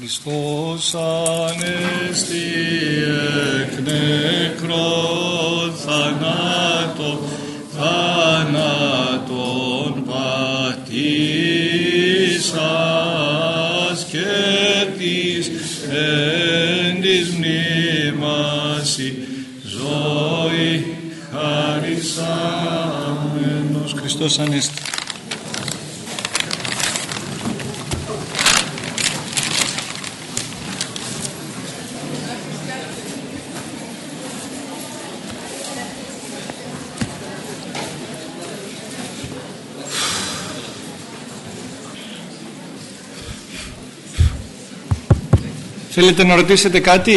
Χριστός ανέστη εκ νεκρών θανάτων, θανάτων πατήσας και της εν της μνήμαση ζωή χαρισάμενος Χριστός ανέστη. Θέλετε να ρωτήσετε κάτι;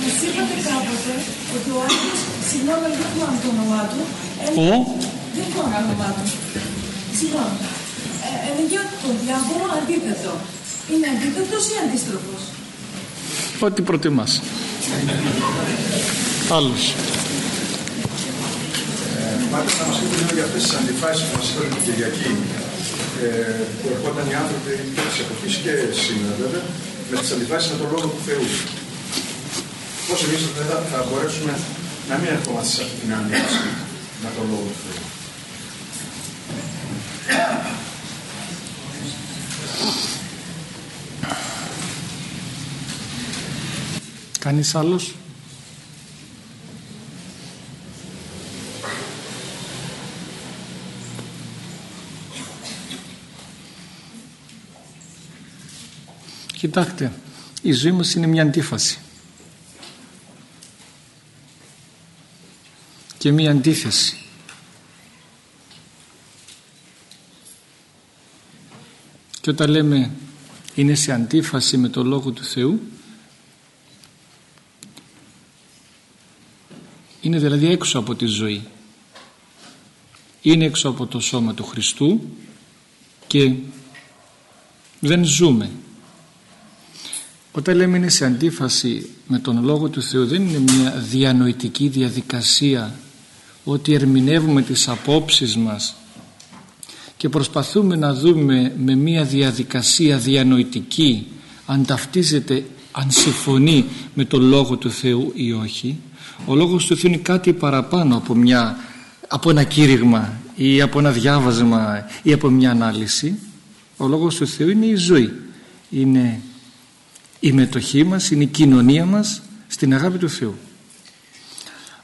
Μας είπατε κάποτε ότι ο Άγιος, συγγνώμη δεν θυμάμαι το όνομά του, Ο; δεν θυμάμαι το όνομά του. Συγγνώμη. Ε, έλεγε ότι το διάβολο αντίθετο. Είναι αντίθετος ή αντίστροφος; Ό,τι προτιμάς. Άλλος. Μάλιστα να μας πείτε λίγο για αυτές τις αντιφάσεις που μας φέρνουν την Κυριακή ε, που ερχόταν οι άνθρωποι της εποχής και σήμερα βέβαια με τις αντιφάσεις με τον Λόγο του Θεού. Πώς εμείς θα, θα μπορέσουμε να μην ερχόμαστε σε αυτή την αντίφαση με τον Λόγο του Θεού. Κανείς άλλος; Κοιτάξτε, η ζωή μας είναι μια αντίφαση. Και μια αντίθεση. Και όταν λέμε είναι σε αντίφαση με το Λόγο του Θεού είναι δηλαδή έξω από τη ζωή είναι έξω από το σώμα του Χριστού και δεν ζούμε όταν λέμε είναι σε αντίφαση με τον Λόγο του Θεού δεν είναι μια διανοητική διαδικασία ότι ερμηνεύουμε τις απόψεις μας και προσπαθούμε να δούμε με μια διαδικασία διανοητική αν ταυτίζεται, αν συμφωνεί με τον Λόγο του Θεού ή όχι. Ο Λόγος του Θεού είναι κάτι παραπάνω από, μια, από ένα κήρυγμα ή από ένα διάβασμα ή από μια ανάλυση. Ο Λόγος του Θεού είναι η ζωή είναι η μετοχή μας, είναι η κοινωνία μας στην αγάπη του Θεού.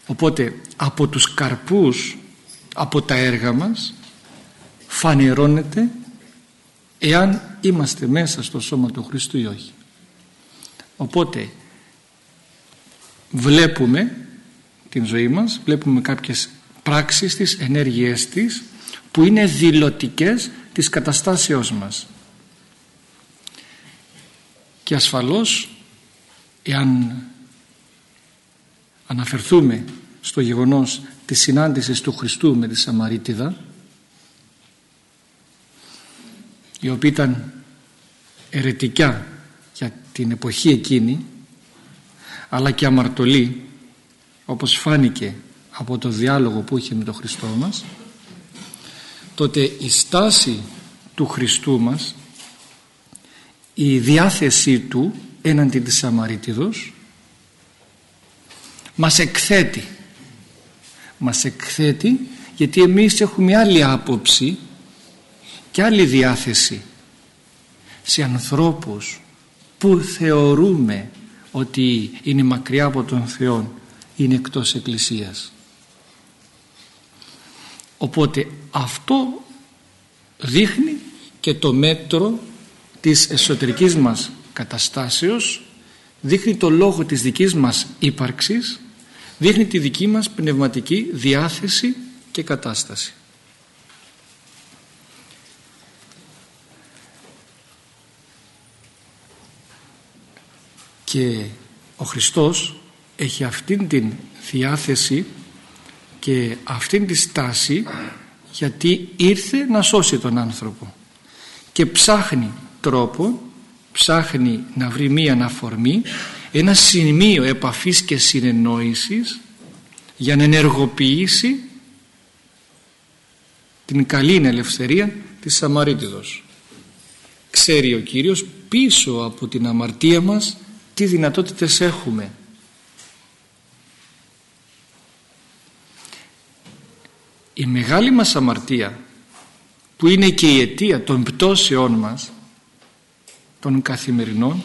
Οπότε από τους καρπούς από τα έργα μας φανερώνεται εάν είμαστε μέσα στο σώμα του Χριστού ή όχι. Οπότε βλέπουμε την ζωή μας βλέπουμε κάποιες πράξεις της, ενέργειές της που είναι δηλωτικές της καταστάσεώς μας και ασφαλώς εάν αναφερθούμε στο γεγονός της συνάντησης του Χριστού με τη Σαμαρίτιδα η οποία ήταν ερετικιά για την εποχή εκείνη αλλά και αμαρτωλή όπως φάνηκε από το διάλογο που είχε με τον Χριστό μας τότε η στάση του Χριστού μας η διάθεσή του έναντι της Σαμαρίτιδος μας εκθέτει. Μας εκθέτει γιατί εμείς έχουμε άλλη άποψη και άλλη διάθεση σε ανθρώπους που θεωρούμε ότι είναι μακριά από τον Θεό είναι εκτός Εκκλησίας. Οπότε αυτό δείχνει και το μέτρο της εσωτερικής μας καταστάσεως δείχνει το λόγο της δικής μας ύπαρξης δείχνει τη δική μας πνευματική διάθεση και κατάσταση. Και ο Χριστός έχει αυτήν την διάθεση και αυτήν τη στάση γιατί ήρθε να σώσει τον άνθρωπο και ψάχνει τρόπο ψάχνει να βρει μία αναφορμή ένα σημείο επαφής και συνεννόησης για να ενεργοποιήσει την καλή ελευθερία της Σαμαρίτιδος. Ξέρει ο Κύριος πίσω από την αμαρτία μας τι δυνατότητες έχουμε. Η μεγάλη μας αμαρτία που είναι και η αιτία των πτώσεών μας των καθημερινών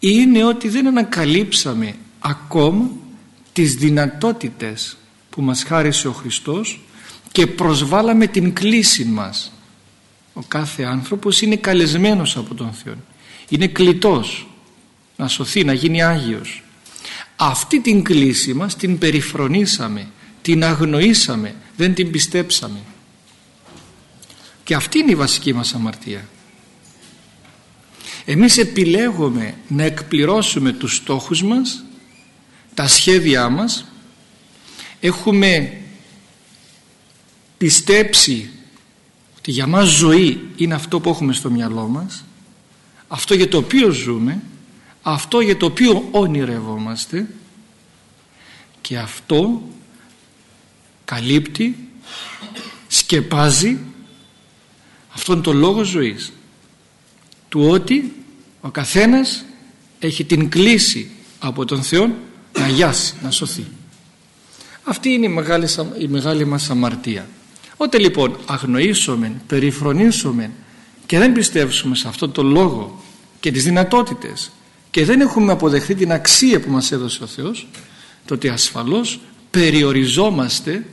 είναι ότι δεν ανακαλύψαμε ακόμα τις δυνατότητες που μας χάρισε ο Χριστός και προσβάλαμε την κλίση μας. Ο κάθε άνθρωπος είναι καλεσμένος από τον Θεό. Είναι κλητός να σωθεί, να γίνει Άγιος. Αυτή την κλίση μας την περιφρονήσαμε την αγνοήσαμε δεν την πιστέψαμε. Και αυτή είναι η βασική μας αμαρτία εμείς επιλέγουμε να εκπληρώσουμε τους στόχους μας τα σχέδιά μας. Έχουμε πιστέψει ότι για μας ζωή είναι αυτό που έχουμε στο μυαλό μας. Αυτό για το οποίο ζούμε αυτό για το οποίο όνειρευόμαστε και αυτό καλύπτει σκεπάζει. Αυτόν τον λόγο ζωής του ότι ο καθένας έχει την κλίση από τον Θεό να γιάσει, να σωθεί. Αυτή είναι η μεγάλη, η μεγάλη μας αμαρτία. Όταν λοιπόν αγνοήσουμε, περιφρονήσουμε και δεν πιστεύσουμε σε αυτόν τον λόγο και τις δυνατότητες και δεν έχουμε αποδεχθεί την αξία που μας έδωσε ο Θεός τότε ασφαλώς περιοριζόμαστε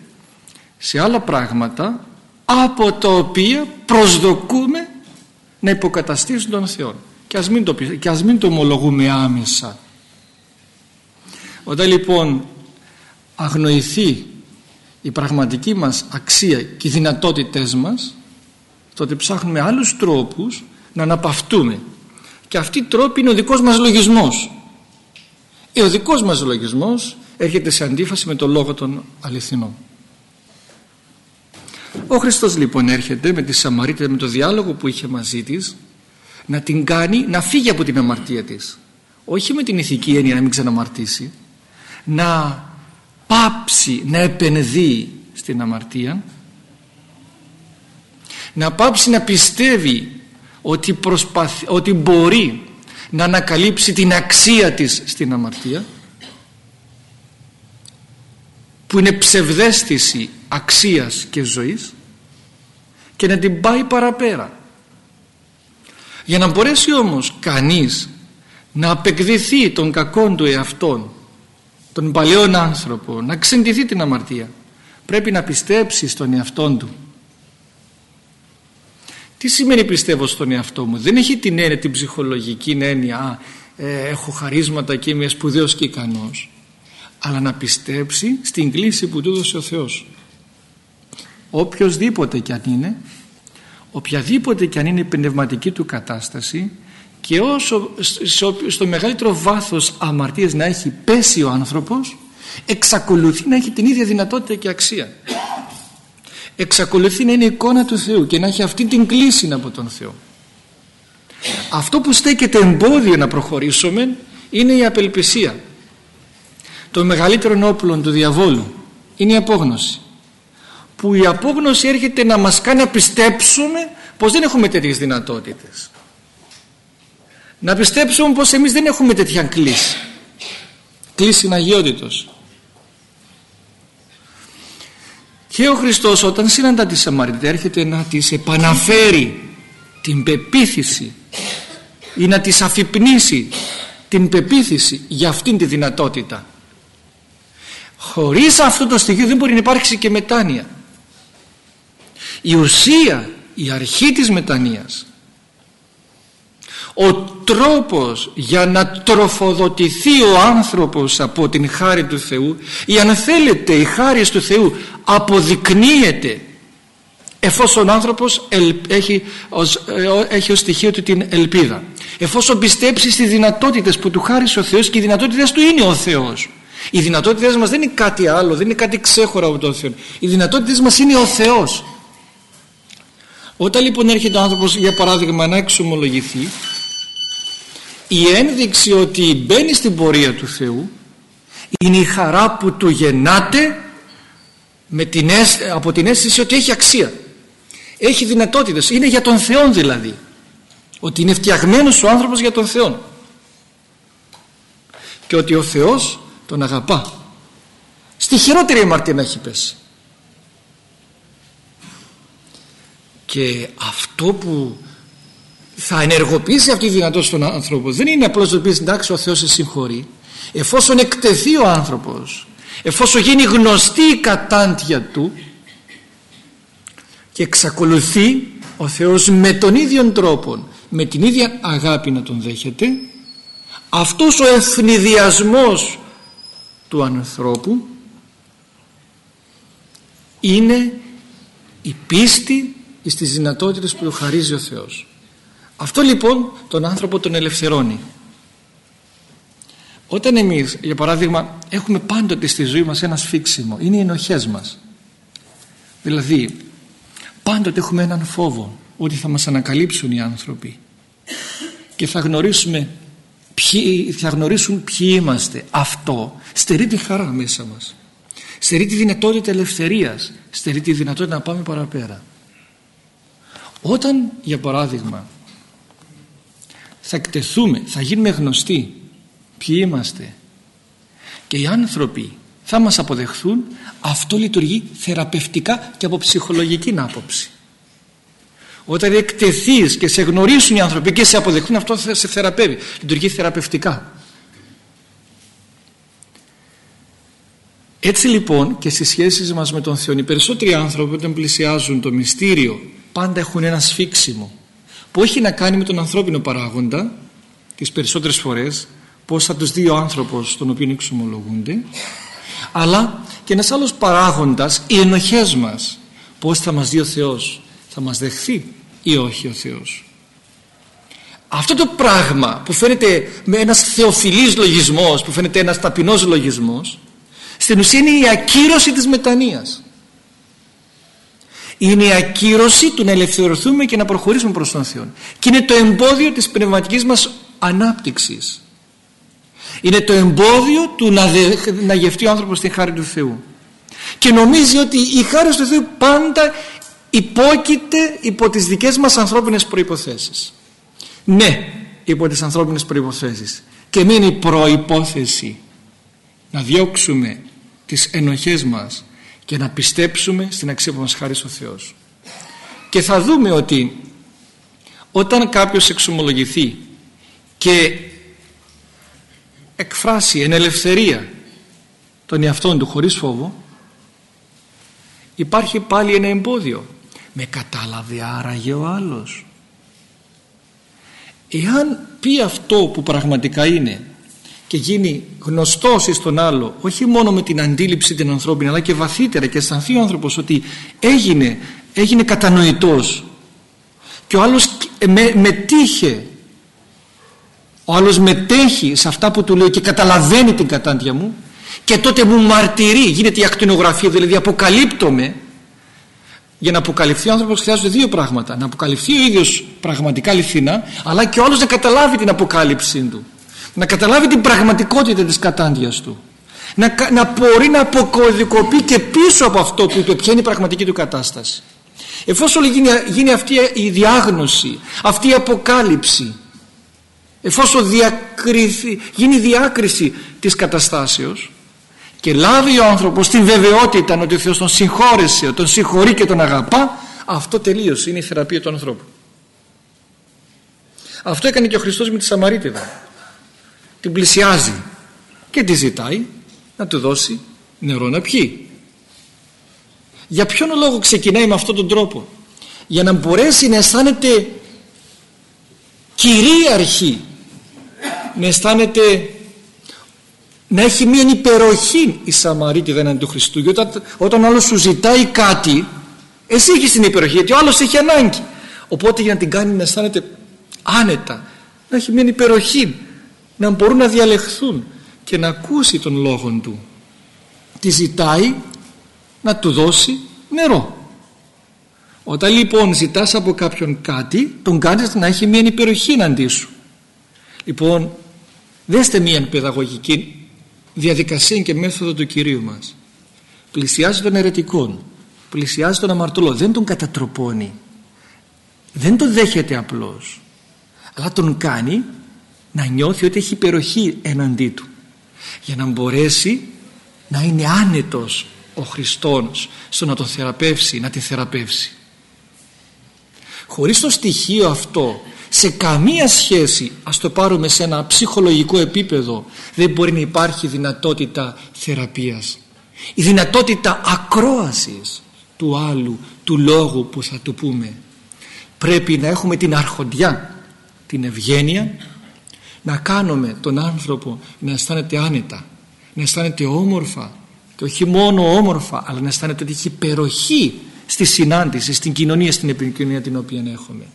σε άλλα πράγματα από τα οποία προσδοκούμε να υποκαταστήσουν τον Θεό. Και ας μην το, και ας μην το ομολογούμε άμεσα. Όταν λοιπόν αγνοηθεί η πραγματική μας αξία και οι δυνατότητες μας τότε ψάχνουμε άλλους τρόπους να αναπαυτούμε. Και αυτή η τρόπη είναι ο δικός μας λογισμός. Ε, ο δικός μας λογισμός έρχεται σε αντίφαση με το λόγο των αληθινών ο Χριστός λοιπόν έρχεται με τη Σαμαρίτια με το διάλογο που είχε μαζί της να την κάνει να φύγει από την αμαρτία της. Όχι με την ηθική έννοια να μην ξαναμαρτήσει να πάψει να επενδύει στην αμαρτία να πάψει να πιστεύει ότι, προσπαθ... ότι μπορεί να ανακαλύψει την αξία της στην αμαρτία που είναι ψευδέστηση αξίας και ζωής και να την πάει παραπέρα. Για να μπορέσει όμως κανείς να απεκδηθεί των κακών του εαυτών τον παλαιόν άνθρωπο να ξεντηθεί την αμαρτία πρέπει να πιστέψει στον εαυτό του. Τι σημαίνει πιστεύω στον εαυτό μου; Δεν έχει την έννοια την ψυχολογική έννοια α, ε, έχω χαρίσματα και είμαι σπουδαίος και ικανός αλλά να πιστέψει στην κλίση που του έδωσε ο Θεός. Οποιοδήποτε κι αν είναι οποιαδήποτε κι αν είναι η πνευματική του κατάσταση και όσο στο μεγαλύτερο βάθος αμαρτίας να έχει πέσει ο άνθρωπος εξακολουθεί να έχει την ίδια δυνατότητα και αξία. Εξακολουθεί να είναι εικόνα του Θεού και να έχει αυτή την κλίση από τον Θεό. Αυτό που στέκεται εμπόδιο να προχωρήσουμε είναι η απελπισία το μεγαλύτερο όπλο του διαβόλου. Είναι η απόγνωση. Που η απόγνωση έρχεται να μας κάνει να πιστέψουμε πως δεν έχουμε τέτοιες δυνατότητες. Να πιστέψουμε πως εμείς δεν έχουμε τέτοια κλίση. Κλίση αγιότητος. Και ο Χριστός όταν συναντά τη Σαμαριτή έρχεται να της επαναφέρει την πεποίθηση ή να της αφυπνήσει την πεποίθηση για αυτήν τη δυνατότητα χωρίς αυτό το στοιχείο δεν μπορεί να υπάρξει και μετάνοια. Η ουσία η αρχή της μετανοίας ο τρόπος για να τροφοδοτηθεί ο άνθρωπος από την χάρη του Θεού ή αν θέλετε η χάρη του Θεού αποδεικνύεται εφόσον ο άνθρωπος έχει ως, ε, έχει ως στοιχείο του την ελπίδα. Εφόσον πιστέψει στις δυνατότητες που του χάρισε ο Θεός και οι δυνατότητες του είναι ο Θεός οι δυνατότητες μας δεν είναι κάτι άλλο δεν είναι κάτι ξέχωρο από τον Θεό. Οι δυνατότητες μας είναι ο Θεός. Όταν λοιπόν έρχεται ο άνθρωπος για παράδειγμα να εξομολογηθεί η ένδειξη ότι μπαίνει στην πορεία του Θεού είναι η χαρά που του γεννάται με την από την αίσθηση ότι έχει αξία. Έχει δυνατότητες. Είναι για τον Θεό δηλαδή. Ότι είναι φτιαγμένος ο άνθρωπος για τον Θεό και ότι ο Θεός τον αγαπά. Στη χειρότερη αμαρτία να έχει πέσει. Και αυτό που θα ενεργοποιήσει αυτή τη δυνατότητα στον άνθρωπο δεν είναι απλώς να πεις εντάξει ο Θεός σε συγχωρεί εφόσον εκτεθεί ο άνθρωπος εφόσον γίνει γνωστή η κατάντια του και εξακολουθεί ο Θεός με τον ίδιο τρόπο με την ίδια αγάπη να τον δέχεται αυτός ο ευνηδιασμός του ανθρώπου είναι η πίστη στις δυνατότητες που του χαρίζει ο Θεός. Αυτό λοιπόν τον άνθρωπο τον ελευθερώνει. Όταν εμείς για παράδειγμα έχουμε πάντοτε στη ζωή μας ένα σφίξιμο είναι οι ενοχές μας. Δηλαδή πάντοτε έχουμε έναν φόβο ότι θα μας ανακαλύψουν οι άνθρωποι και θα γνωρίσουμε ποιοι, θα γνωρίσουν ποιοι είμαστε. Αυτό στερεί τη χαρά μέσα μας. Στερεί τη δυνατότητα ελευθερίας. Στερεί τη δυνατότητα να πάμε παραπέρα. Όταν για παράδειγμα θα εκτεθούμε θα γίνουμε γνωστοί ποιοι είμαστε και οι άνθρωποι θα μας αποδεχθούν αυτό λειτουργεί θεραπευτικά και από ψυχολογική άποψη όταν εκτεθείς και σε γνωρίσουν οι άνθρωποι και σε αποδεχθούν αυτό θα σε θεραπεύει. Λειτουργεί θεραπευτικά. Έτσι λοιπόν και στις σχέσεις μας με τον Θεό οι περισσότεροι άνθρωποι όταν πλησιάζουν το μυστήριο πάντα έχουν ένα σφίξιμο που έχει να κάνει με τον ανθρώπινο παράγοντα τις περισσότερες φορές πως θα τους δει ο άνθρωπος τον οποίο εξομολογούνται αλλά και ένας άλλος παράγοντας οι ενοχές μας πως θα μας δει ο Θεός θα μας δεχθεί ή όχι ο Θεός. Αυτό το πράγμα που φαίνεται με ένας θεοφιλής λογισμός που φαίνεται ένας ταπεινός λογισμός στην ουσία είναι η ακύρωση της μετανοίας. Είναι η ακύρωση του να ελευθερωθούμε και να προχωρήσουμε προς τον Θεό και είναι το εμπόδιο της πνευματικής μας ανάπτυξης. Είναι το εμπόδιο του να, δε, να γευτεί ο άνθρωπος την χάρη του Θεού. Και νομίζει ότι η χάρη του Θεού πάντα υπόκειται υπό τις δικές μας ανθρώπινες προϋποθέσεις. Ναι υπό τις ανθρώπινες προϋποθέσεις. Και μην είναι η προϋπόθεση να διώξουμε τις ενοχές μας και να πιστέψουμε στην αξία που μας χάρισε ο Θεός. Και θα δούμε ότι όταν κάποιος εξομολογηθεί και εκφράσει εν ελευθερία τον εαυτόν του χωρίς φόβο υπάρχει πάλι ένα εμπόδιο με κατάλαβε άραγε ο άλλος. Εάν πει αυτό που πραγματικά είναι και γίνει γνωστός στον άλλο όχι μόνο με την αντίληψη την ανθρώπινη αλλά και βαθύτερα και αισθανθεί ο άνθρωπος ότι έγινε, έγινε κατανοητός και ο άλλος με, μετήχε ο άλλος μετέχει σε αυτά που του λέω και καταλαβαίνει την κατάντια μου και τότε μου μαρτυρεί γίνεται η ακτινογραφία δηλαδή αποκαλύπτομαι για να αποκαλυφθεί ο άνθρωπος χρειάζονται δύο πράγματα. Να αποκαλυφθεί ο ίδιος πραγματικά αληθινά αλλά και ο άλλος να καταλάβει την αποκάλυψή του. Να καταλάβει την πραγματικότητα της κατάντιας του. Να, να μπορεί να αποκωδικοποιεί και πίσω από αυτό που του ποια είναι η πραγματική του κατάσταση. Εφόσον γίνει, γίνει αυτή η διάγνωση αυτή η αποκάλυψη εφόσον διακριθεί, γίνει διάκριση της καταστάσεως και λάβει ο άνθρωπος την βεβαιότητα ότι ο Θεός τον συγχώρεσε, τον συγχωρεί και τον αγαπά αυτό τελείωσε, είναι η θεραπεία του ανθρώπου. Αυτό έκανε και ο Χριστός με τη Σαμαρίτιδα. Την πλησιάζει και τη ζητάει να του δώσει νερό να πιει. Για ποιον λόγο ξεκινάει με αυτόν τον τρόπο; Για να μπορέσει να αισθάνεται κυρίαρχη να αισθάνεται να έχει μια υπεροχή η Σαμαρίτιδα έναντι του Χριστού. Γιατί όταν, όταν άλλος σου ζητάει κάτι εσύ έχεις την υπεροχή γιατί ο άλλος έχει ανάγκη. Οπότε για να την κάνει να αισθάνεται άνετα να έχει μια υπεροχή να μπορούν να διαλεχθούν και να ακούσει τον λόγο του. Τη ζητάει να του δώσει νερό. Όταν λοιπόν ζητάς από κάποιον κάτι τον κάνεις να έχει μια υπεροχή εναντί σου. Λοιπόν δέστε μια παιδαγωγική διαδικασία και μέθοδο του Κυρίου μας πλησιάζει τον ερετικό πλησιάζει τον αμαρτωλό δεν τον κατατροπώνει δεν το δέχεται απλώς αλλά τον κάνει να νιώθει ότι έχει υπεροχή εναντί του για να μπορέσει να είναι άνετος ο Χριστός στο να τον θεραπεύσει, να τη θεραπεύσει. Χωρίς το στοιχείο αυτό σε καμία σχέση ας το πάρουμε σε ένα ψυχολογικό επίπεδο δεν μπορεί να υπάρχει δυνατότητα θεραπείας. Η δυνατότητα ακρόασης του άλλου του λόγου που θα του πούμε. Πρέπει να έχουμε την αρχοντιά την ευγένεια να κάνουμε τον άνθρωπο να αισθάνεται άνετα να αισθάνεται όμορφα και όχι μόνο όμορφα αλλά να αισθάνεται ότι έχει υπεροχή στη συνάντηση, στην κοινωνία, στην επικοινωνία την οποία έχουμε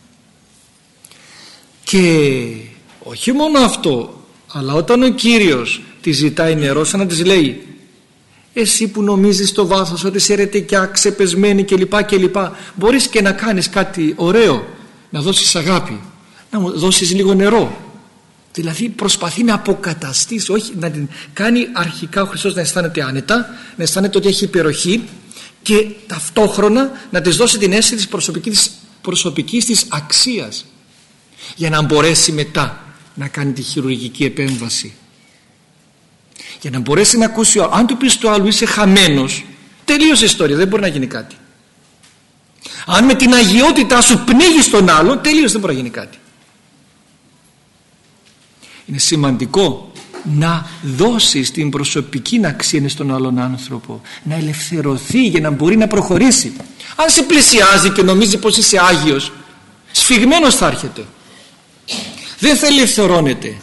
και όχι μόνο αυτό αλλά όταν ο Κύριος τη ζητάει νερό σαν να της λέει εσύ που νομίζεις στο βάθος ότι είσαι αιρετικιά, ξεπεσμένη κλπ κλπ μπορείς και να κάνεις κάτι ωραίο να δώσεις αγάπη να μου δώσεις λίγο νερό δηλαδή προσπαθεί να αποκαταστήσει όχι να την κάνει αρχικά ο Χριστός να αισθάνεται άνετα να αισθάνεται ότι έχει υπεροχή και ταυτόχρονα να της δώσει την αίσθηση της προσωπικής, προσωπικής της αξίας για να μπορέσει μετά να κάνει τη χειρουργική επέμβαση. Για να μπορέσει να ακούσει αν του πεις του άλλου είσαι χαμένος τελείωσε η ιστορία δεν μπορεί να γίνει κάτι. Αν με την αγιότητά σου πνίγεις τον άλλο τελείωσε δεν μπορεί να γίνει κάτι. Είναι σημαντικό να δώσεις την προσωπική αξία στον άλλον άνθρωπο να ελευθερωθεί για να μπορεί να προχωρήσει. Αν σε πλησιάζει και νομίζει πως είσαι Άγιος σφιγμένος θα έρχεται δεν θα ελευθερώνεται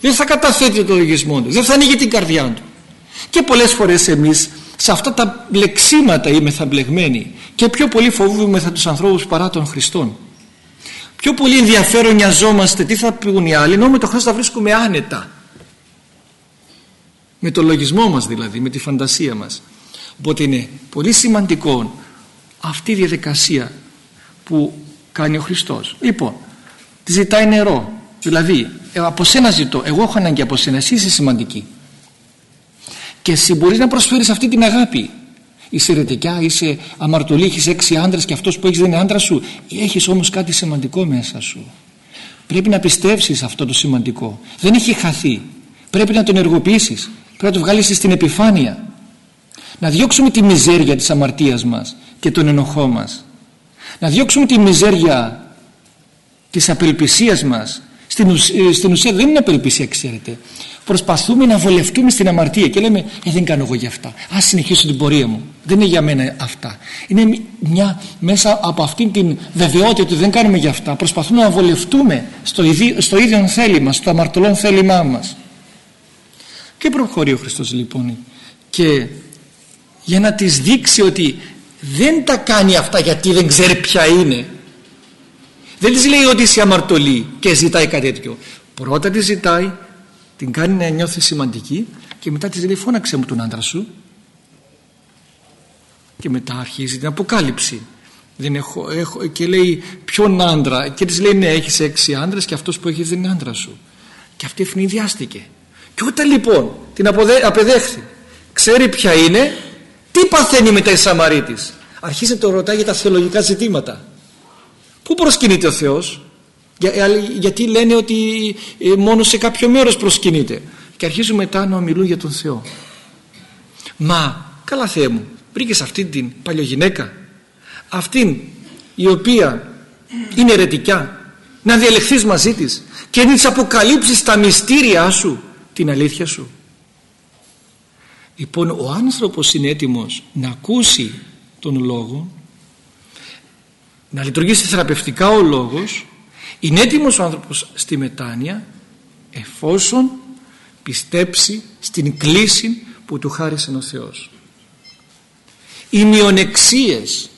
δεν θα καταθέτει το λογισμό του. Δεν θα ανοίγει την καρδιά του. Και πολλές φορές εμείς σε αυτά τα λεξίματα είμαστε μπλεγμένοι και πιο πολύ φοβούμεθα τους ανθρώπους παρά των Χριστών πιο πολύ ενδιαφέρον νοιαζόμαστε τι θα πούν οι άλλοι ενώ με το Χριστό θα βρίσκουμε άνετα. Με το λογισμό μας δηλαδή με τη φαντασία μας. Οπότε είναι πολύ σημαντικό αυτή η διαδικασία που κάνει ο Χριστός. Λοιπόν τη ζητάει νερό δηλαδή ε, από σένα ζητώ. Εγώ έχω ανάγκη από σένα. Εσύ είσαι σημαντική. Και εσύ μπορείς να προσφέρεις αυτή την αγάπη. Είσαι ρετικιά, είσαι αμαρτωλή, έχεις έξι άντρες και αυτός που έχεις δεν είναι άντρας σου. Έχεις όμως κάτι σημαντικό μέσα σου. Πρέπει να πιστεύσεις αυτό το σημαντικό. Δεν έχει χαθεί. Πρέπει να τον ενεργοποιήσεις πρέπει να το βγάλεις στην επιφάνεια. Να διώξουμε τη μιζέρια της αμαρτίας μας και τον ενοχό μας. Να διώξουμε τη μιζέρια της απελπισίας μας στην ουσία, στην ουσία δεν είναι απελπισία ξέρετε. Προσπαθούμε να βολευτούμε στην αμαρτία και λέμε ε, δεν κάνω εγώ για αυτά. Ας συνεχίσω την πορεία μου. Δεν είναι για μένα αυτά είναι μια μέσα από αυτήν την βεβαιότητα ότι δεν κάνουμε για αυτά. Προσπαθούμε να βολευτούμε στο, ίδιο, στο ίδιο θέλημα στο αμαρτωλό θέλημά μας. Και προχωρεί ο Χριστός λοιπόν και για να της δείξει ότι δεν τα κάνει αυτά γιατί δεν ξέρει ποια είναι δεν της λέει ότι είσαι αμαρτωλή και ζητάει κάτι τέτοιο. Πρώτα της ζητάει την κάνει να νιώθεις σημαντική και μετά της λέει φώναξε μου τον άντρα σου. Και μετά αρχίζει την αποκάλυψη. Δεν έχω, έχω, και λέει ποιον άντρα. Και της λέει ναι έχεις έξι άντρες και αυτός που έχεις δεν είναι άντρα σου. Και αυτή ευνηδιάστηκε. Και όταν λοιπόν την αποδέ, απεδέχθη ξέρει ποια είναι τι παθαίνει μετά η Σαμαρίτης. Αρχίζει να το ρωτάει για τα θεολογικά ζητήματα πού προσκυνείται ο Θεός; Για, ε, γιατί λένε ότι ε, μόνο σε κάποιο μέρος προσκυνείται. Και αρχίζουν μετά να ομιλούν για τον Θεό. Μα καλά Θεέ μου βρήκες αυτήν την παλιογυναίκα; Αυτήν η οποία είναι ερετικιά να διαλεχθείς μαζί της και να της αποκαλύψεις τα μυστήριά σου την αλήθεια σου. Λοιπόν ο άνθρωπος είναι έτοιμος να ακούσει τον λόγο να λειτουργήσει θεραπευτικά ο λόγος είναι έτοιμος ο άνθρωπος στη μετάνοια εφόσον πιστέψει στην κλίση που του χάρισε ο Θεός. Οι μειονεξίες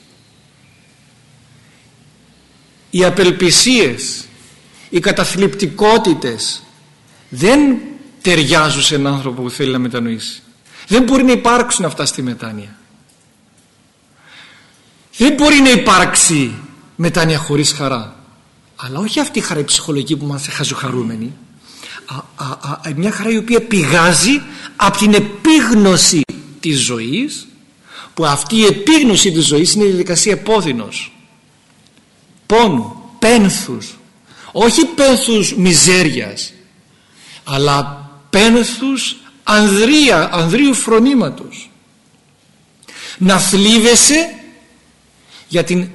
οι απελπισίες οι καταθλιπτικότητες δεν ταιριάζουν σε έναν άνθρωπο που θέλει να μετανοήσει. Δεν μπορεί να υπάρξουν αυτά στη μετάνοια δεν μπορεί να υπάρξει μετάνοια χωρίς χαρά. Αλλά όχι αυτή η χαρά η ψυχολογική που μας χαζοχαρούμενη α, α, α, μια χαρά η οποία πηγάζει από την επίγνωση της ζωής που αυτή η επίγνωση της ζωής είναι η διαδικασία πόδινος. Πόνου, πένθους. Όχι πένθους μιζέριας αλλά πένθους ανδρεία, ανδρείου φρονήματος. Να θλίβεσαι για την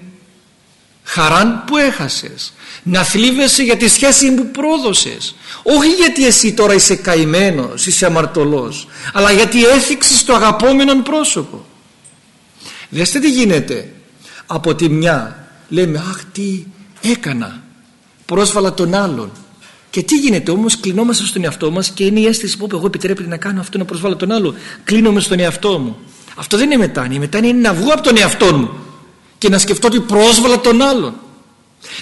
χαράν που έχασες. Να θλίβεσαι για τη σχέση που πρόδωσες. Όχι γιατί εσύ τώρα είσαι καημένος είσαι αμαρτωλός αλλά γιατί έθιξες το αγαπόμενο πρόσωπο. Δέστε τι γίνεται. Από τη μια λέμε αχ τι έκανα πρόσβαλα τον άλλον και τι γίνεται όμως κλεινόμαστε στον εαυτό μας και είναι η αίσθηση που εγώ επιτρέπεται να κάνω αυτό να προσβάλλω τον άλλο κλείνομαι στον εαυτό μου αυτό δεν είναι μετάνοια η μετάνοια είναι να βγω από τον εαυτό μου και να σκεφτώ ότι πρόσβαλα τον άλλον.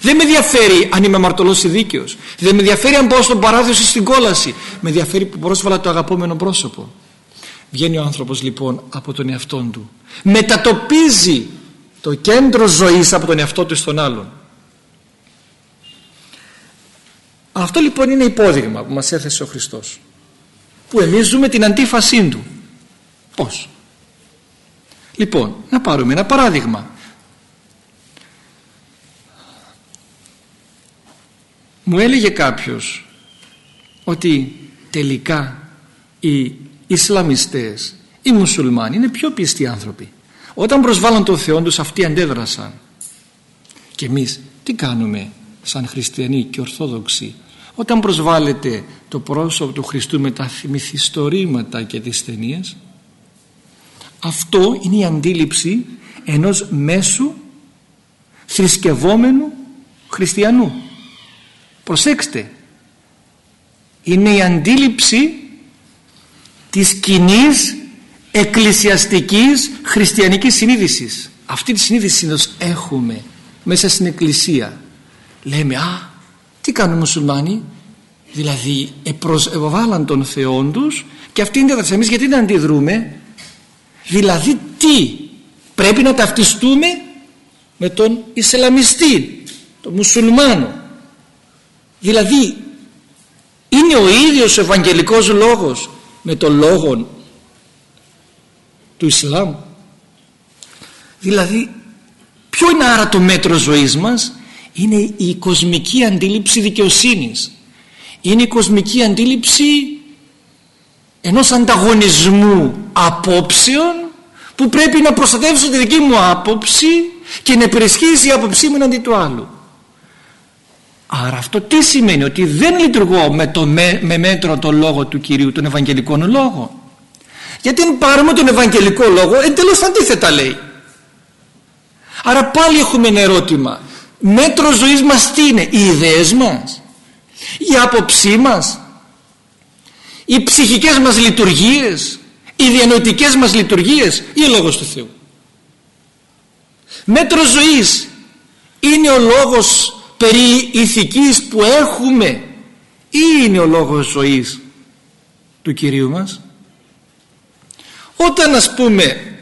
Δεν με ενδιαφέρει αν είμαι αμαρτωλός ή δίκαιος. Δεν με ενδιαφέρει αν πάω στον παράδεισο στην κόλαση. Με ενδιαφέρει που πρόσβαλα το αγαπόμενο πρόσωπο. Βγαίνει ο άνθρωπος λοιπόν από τον εαυτό του. Μετατοπίζει το κέντρο ζωής από τον εαυτό του στον άλλον. Αυτό λοιπόν είναι υπόδειγμα που μας έθεσε ο Χριστός. Που εμείς ζούμε την αντίφασή του. Πως λοιπόν να πάρουμε ένα παράδειγμα μου έλεγε κάποιος ότι τελικά οι Ισλαμιστές οι μουσουλμάνοι είναι πιο πιστοί άνθρωποι όταν προσβάλλαν τον Θεό τους αυτοί αντέδρασαν και εμείς τι κάνουμε σαν χριστιανοί και ορθόδοξοι; Όταν προσβάλλεται το πρόσωπο του Χριστού με τα μυθιστορήματα και τις ταινίες. αυτό είναι η αντίληψη ενός μέσου θρησκευόμενου χριστιανού προσέξτε είναι η αντίληψη της κοινής εκκλησιαστικής χριστιανικής συνείδησης. Αυτή τη συνείδηση έχουμε μέσα στην εκκλησία. Λέμε α τι κάνουν οι μουσουλμάνοι; Δηλαδή επροσβάλλαν τον Θεό τους και αυτή είναι η εμείς γιατί να αντιδρούμε; Δηλαδή τι; Πρέπει να ταυτιστούμε με τον Ισλαμιστή τον μουσουλμάνο δηλαδή είναι ο ίδιος ο Ευαγγελικός λόγος με τον λόγο του Ισλάμ. Δηλαδή ποιο είναι άρα το μέτρο ζωής μας; Είναι η κοσμική αντίληψη δικαιοσύνης. Είναι η κοσμική αντίληψη ενός ανταγωνισμού απόψεων που πρέπει να προστατεύσω τη δική μου άποψη και να υπερισχύσει η άποψή μου εναντί του άλλου Άρα αυτό τι σημαίνει ότι δεν λειτουργώ με, το, με, με μέτρο το λόγο του Κυρίου, τον Ευαγγελικό λόγο. Γιατί αν πάρουμε τον Ευαγγελικό λόγο εντελώς αντίθετα λέει. Άρα πάλι έχουμε ένα ερώτημα. Μέτρο ζωής μας τι είναι, οι ιδέες μας, η άποψή μας, οι ψυχικές μας λειτουργίες, οι διανοητικές μας λειτουργίες ή ο Λόγος του Θεού. Μέτρο ζωής είναι ο λόγος περί ηθικής που έχουμε. Ή είναι ο λόγος ζωής του Κυρίου μας; Όταν ας πούμε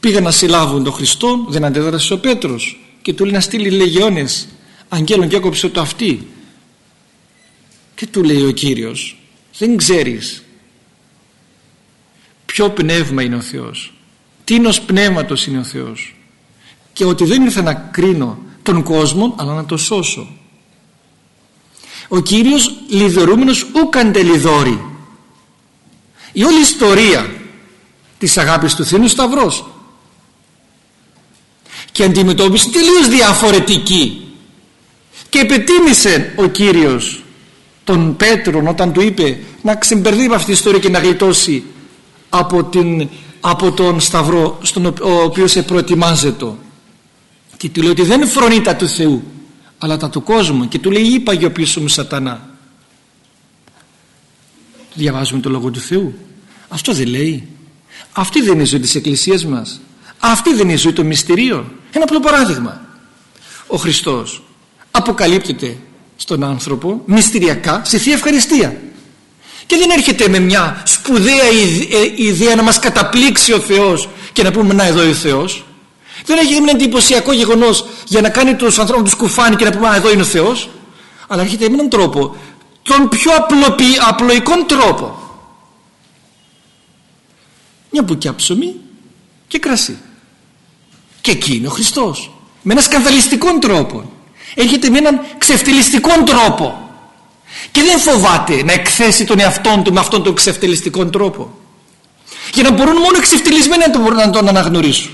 πήγαν να συλλάβουν τον Χριστό δεν αντέδρασε ο Πέτρος και του λέει να στείλει λεγιώνες αγγέλων και έκοψε το αυτή και του λέει ο Κύριος δεν ξέρεις ποιο πνεύμα είναι ο Θεός. Τίνος πνεύματος είναι ο Θεός και ότι δεν ήρθε να κρίνω τον κόσμο αλλά να το σώσω. Ο Κύριος λιδωρούμενος ούκαντε λιδόρι η όλη ιστορία της αγάπης του Θεού είναι Σταυρός. Και αντιμετώπιση τελείως διαφορετική. Και επιτίμησε ο Κύριος τον Πέτρον όταν του είπε να ξεμπερδεύει αυτή η ιστορία και να γλιτώσει από, την, από τον Σταυρό στον οποίος σε προετοιμάζεται και του λέει ότι δεν φρονεί τα του Θεού αλλά τα του κόσμου. Και του λέει είπα για πίσω μου σατανά διαβάζουμε το Λόγο του Θεού. Αυτό δεν λέει. Αυτή δεν είναι η ζωή της Εκκλησίας μας. Αυτή δεν είναι η ζωή των μυστηρίων. Ένα απλό παράδειγμα. Ο Χριστός αποκαλύπτεται στον άνθρωπο μυστηριακά στη Θεία Ευχαριστία. Και δεν έρχεται με μια σπουδαία ε, ιδέα να μας καταπλήξει ο Θεός και να πούμε να εδώ ο Θεός δεν έχει ένα εντυπωσιακό γεγονός για να κάνει τους ανθρώπους τους κουφάνι και να πούμε Α, εδώ είναι ο Θεός. Αλλά έρχεται με έναν τρόπο, τον πιο απλοποιη, απλοϊκό τρόπο. Μια μπουκιά ψωμί και κρασί. και εκεί είναι ο Χριστός με ένα σκανδαλιστικό τρόπο έρχεται με έναν ξεφτυλιστικό τρόπο και δεν φοβάται να εκθέσει τον εαυτό του με αυτόν τον ξεφτυλιστικό τρόπο για να μπορούν μόνο εξευτελισμένοι να τον, να τον αναγνωρίσουν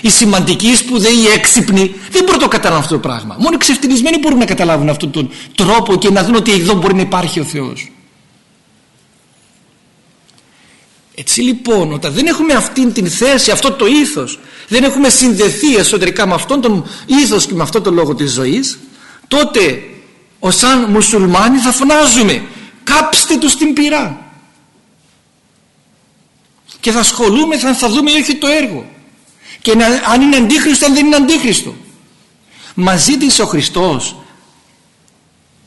οι σημαντικοί, οι σπουδαίοι, οι έξυπνοι δεν μπορούν να το καταλάβουν αυτό το πράγμα. Μόνο οι ξεφτυλισμένοι μπορούν να καταλάβουν αυτόν τον τρόπο και να δουν ότι εδώ μπορεί να υπάρχει ο Θεός. Έτσι λοιπόν όταν δεν έχουμε αυτή την θέση αυτό το ήθος δεν έχουμε συνδεθεί εσωτερικά με αυτόν τον ήθος και με αυτόν τον λόγο της ζωής τότε ως σαν μουσουλμάνοι θα φωνάζουμε κάψτε τους την πυρά και θα ασχολούμε θα, θα δούμε όχι το έργο και να, αν είναι αντίχριστο αν δεν είναι αντίχριστο. Μας ζήτησε ο Χριστός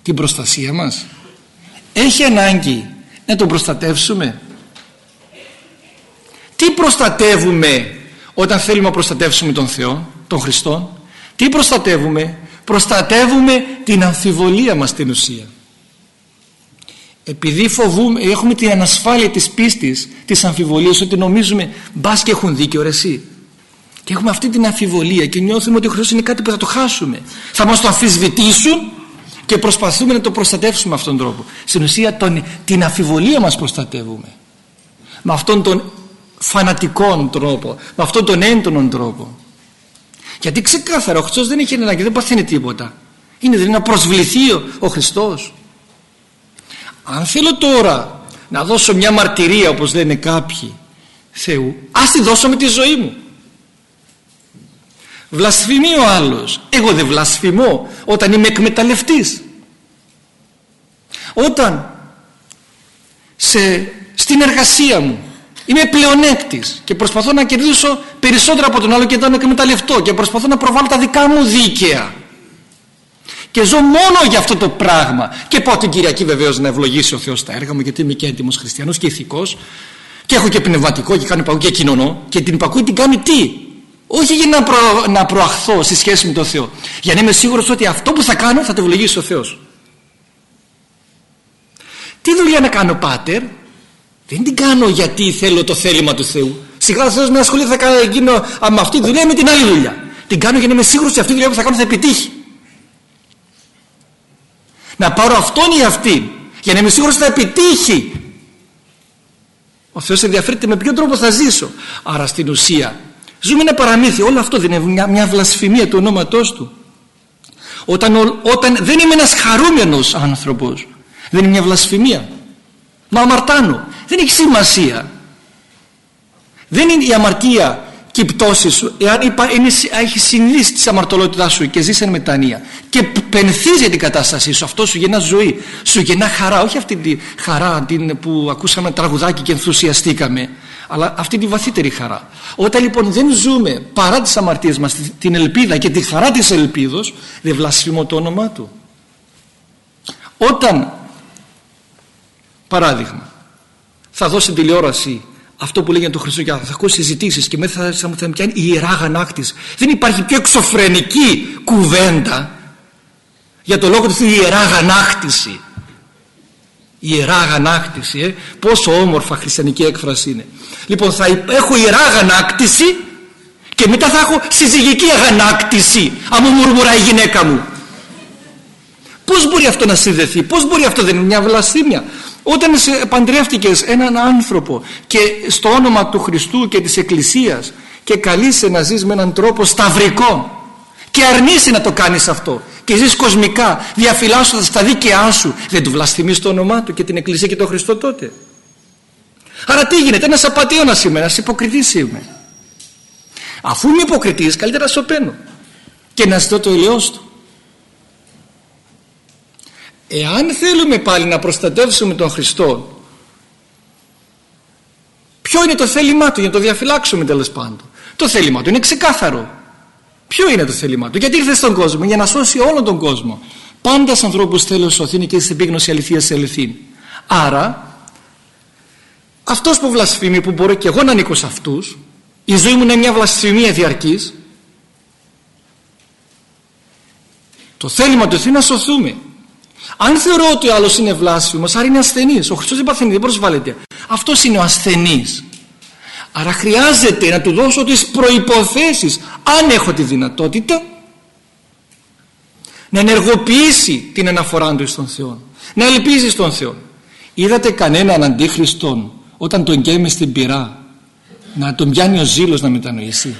την προστασία μας. Έχει ανάγκη να τον προστατεύσουμε. Τι προστατεύουμε όταν θέλουμε να προστατεύσουμε τον Θεό τον Χριστό; Τι προστατεύουμε; Προστατεύουμε την αμφιβολία μας στην ουσία. Επειδή φοβούμε, έχουμε την ανασφάλεια της πίστης της αμφιβολίας ότι νομίζουμε μπας και έχουν δίκιο ρε εσύ και έχουμε αυτή την αμφιβολία και νιώθουμε ότι ο Χριστός είναι κάτι που θα το χάσουμε. Θα μας το αμφισβητήσουν και προσπαθούμε να το προστατεύσουμε αυτόν τον τρόπο. Στην ουσία τον, την αμφιβολία μας προστατεύουμε. Με αυτόν τον φανατικό τρόπο με αυτόν τον έντονο τρόπο. Γιατί ξεκάθαρα ο Χριστός δεν έχει ανάγκη δεν παθαίνει τίποτα. Είναι δηλαδή να προσβληθεί ο Χριστός. Αν θέλω τώρα να δώσω μια μαρτυρία όπως λένε κάποιοι Θεού ας τη δώσω με τη ζωή μου βλασφημεί ο άλλος. Εγώ δεν βλασφημώ όταν είμαι εκμεταλλευτής. Όταν σε, στην εργασία μου είμαι πλεονέκτης και προσπαθώ να κερδίσω περισσότερο από τον άλλο και να εκμεταλλευτώ και προσπαθώ να προβάλλω τα δικά μου δίκαια. Και ζω μόνο για αυτό το πράγμα. Και πάω την Κυριακή βεβαίως να ευλογήσει ο Θεός τα έργα μου γιατί είμαι και έντιμος χριστιανός και ηθικός. Και έχω και πνευματικό και κάνω υπακού και κοινωνώ. Και την υπακούει την κάνει τι; Όχι για να, προ, να προαχθώ στη σχέση με τον Θεό. Για να είμαι σίγουρος ότι αυτό που θα κάνω θα το ευλογήσει ο Θεός. Τι δουλειά να κάνω πάτερ; Δεν την κάνω γιατί θέλω το θέλημα του Θεού. Σιγά ο Θεός με ασχολεί θα κάνω εκείνο με αυτή τη δουλειά με την άλλη δουλειά. Την κάνω για να είμαι σίγουρος ότι αυτή τη δουλειά που θα κάνω θα επιτύχει. Να πάρω αυτόν ή αυτή για να είμαι σίγουρος ότι θα επιτύχει. Ο Θεός ενδιαφέρεται με ποιον τρόπο θα ζήσω. Άρα στην ουσία ζούμε ένα παραμύθι. Όλο αυτό δεν είναι μια, μια βλασφημία του ονόματός του. Όταν, όταν δεν είμαι ένας χαρούμενος άνθρωπος δεν είναι μια βλασφημία. Μα αμαρτάνω. Δεν έχει σημασία. Δεν είναι η αμαρτία και η πτώση σου εάν είναι, έχει συνείδηση της αμαρτωλότητάς σου και ζεις εν μετανία και πενθίζει την κατάστασή σου αυτό σου γεννά ζωή σου γεννά χαρά όχι αυτή τη χαρά την που ακούσαμε τραγουδάκι και ενθουσιαστήκαμε αλλά αυτή τη βαθύτερη χαρά. Όταν λοιπόν δεν ζούμε παρά τις αμαρτίες μας την ελπίδα και τη χαρά της ελπίδος δεν βλασφημώ το όνομά του. Όταν παράδειγμα θα δώσει τηλεόραση αυτό που λέγεται το Χριστό και θα ακούσει συζητήσεις και μέσα θα, θα πιάνει η ιερά αγανάκτηση. Δεν υπάρχει πιο εξωφρενική κουβέντα για το λόγο του η ιερά αγανάκτηση. Η ιερά αγανάκτηση, ε, πόσο όμορφα χριστιανική έκφραση είναι. Λοιπόν, θα έχω ιερά αγανάκτηση και μετά θα έχω συζυγική αγανάκτηση. Αν μου μουρμουράει η γυναίκα μου. Πώς μπορεί αυτό να συνδεθεί, πώς μπορεί αυτό δεν είναι μια βλαστήμια. Όταν παντρεύτηκες έναν άνθρωπο και στο όνομα του Χριστού και της Εκκλησίας και καλείσαι να ζεις με έναν τρόπο σταυρικό και αρνείσαι να το κάνεις αυτό και ζεις κοσμικά διαφυλάσσοντας τα δίκαιά σου δεν του βλαστημείς το όνομά του και την Εκκλησία και τον Χριστό τότε. Άρα τι γίνεται ένας απαταιώνας είμαι ένας υποκριτής είμαι. Αφού είμαι υποκριτής καλύτερα να σωπαίνω και να ζητώ το ελαιός του εάν θέλουμε πάλι να προστατεύσουμε τον Χριστό ποιο είναι το θέλημά του για να το διαφυλάξουμε τέλος πάντων; Το θέλημά του είναι ξεκάθαρο. Ποιο είναι το θέλημά του; Γιατί ήρθε στον κόσμο; Για να σώσει όλον τον κόσμο. Πάντα στους ανθρώπους θέλω σωθεί και στην επίγνωση αληθείας σε αληθή άρα αυτός που βλασφημεί που μπορώ και εγώ να ανήκω σε αυτούς η ζωή μου είναι μια βλασφημία διαρκής το θέλημα του είναι να σωθούμε αν θεωρώ ότι ο άλλος είναι βλάσφημος, άρα είναι ασθενής. Ο Χριστός δεν παθαίνει, δεν προσβάλλεται. Αυτός είναι ο ασθενής. άρα χρειάζεται να του δώσω τις προϋποθέσεις αν έχω τη δυνατότητα να ενεργοποιήσει την αναφορά του στον Θεό να ελπίζει στον Θεό είδατε κανέναν αντίχριστον όταν τον καίμε στην πυρά να τον πιάνει ο ζήλος να μετανοήσει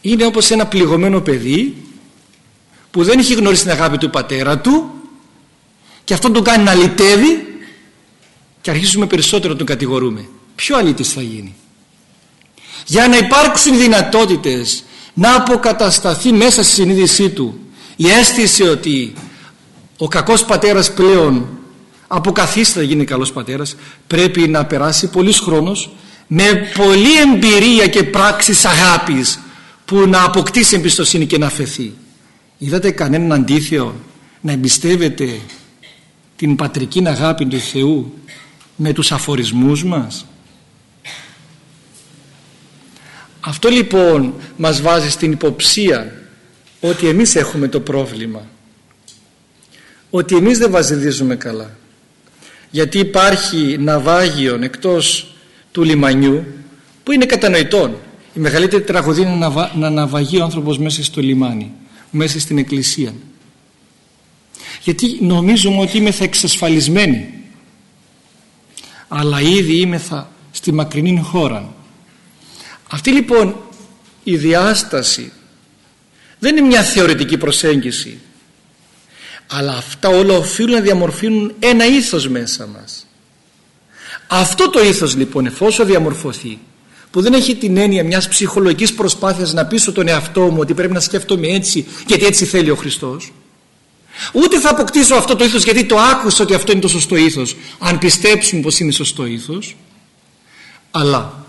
είναι όπως ένα πληγωμένο παιδί που δεν έχει γνωρίσει την αγάπη του πατέρα του και αυτό τον κάνει να λυτεύει και αρχίζουμε περισσότερο να τον κατηγορούμε. Ποιο αλήτης θα γίνει. Για να υπάρξουν δυνατότητες να αποκατασταθεί μέσα στη συνείδησή του η αίσθηση ότι ο κακός πατέρας πλέον αποκαθίσταται να γίνει καλός πατέρας πρέπει να περάσει πολύς χρόνος με πολλή εμπειρία και πράξεις αγάπης που να αποκτήσει εμπιστοσύνη και να αφαιθεί είδατε κανέναν αντίθεο να εμπιστεύεται την πατρική αγάπη του Θεού με τους αφορισμούς μας; Αυτό λοιπόν μας βάζει στην υποψία ότι εμείς έχουμε το πρόβλημα. Ότι εμείς δεν βασιλίζουμε καλά. Γιατί υπάρχει ναυάγιον εκτός του λιμανιού που είναι κατανοητόν. Η μεγαλύτερη τραγωδία είναι να ναυαγεί ο άνθρωπος μέσα στο λιμάνι μέσα στην εκκλησία. Γιατί νομίζουμε ότι είμαι θα εξασφαλισμένοι αλλά ήδη είμαι θα στη μακρινή χώρα. Αυτή λοιπόν η διάσταση δεν είναι μια θεωρητική προσέγγιση αλλά αυτά όλα οφείλουν να διαμορφύνουν ένα ήθος μέσα μας. Αυτό το ήθος λοιπόν εφόσον διαμορφωθεί που δεν έχει την έννοια μιας ψυχολογικής προσπάθειας να πείσω τον εαυτό μου ότι πρέπει να σκέφτομαι έτσι γιατί έτσι θέλει ο Χριστός. Ούτε θα αποκτήσω αυτό το ήθος γιατί το άκουσα ότι αυτό είναι το σωστό ήθος αν πιστέψουμε πως είναι σωστό ήθος. Αλλά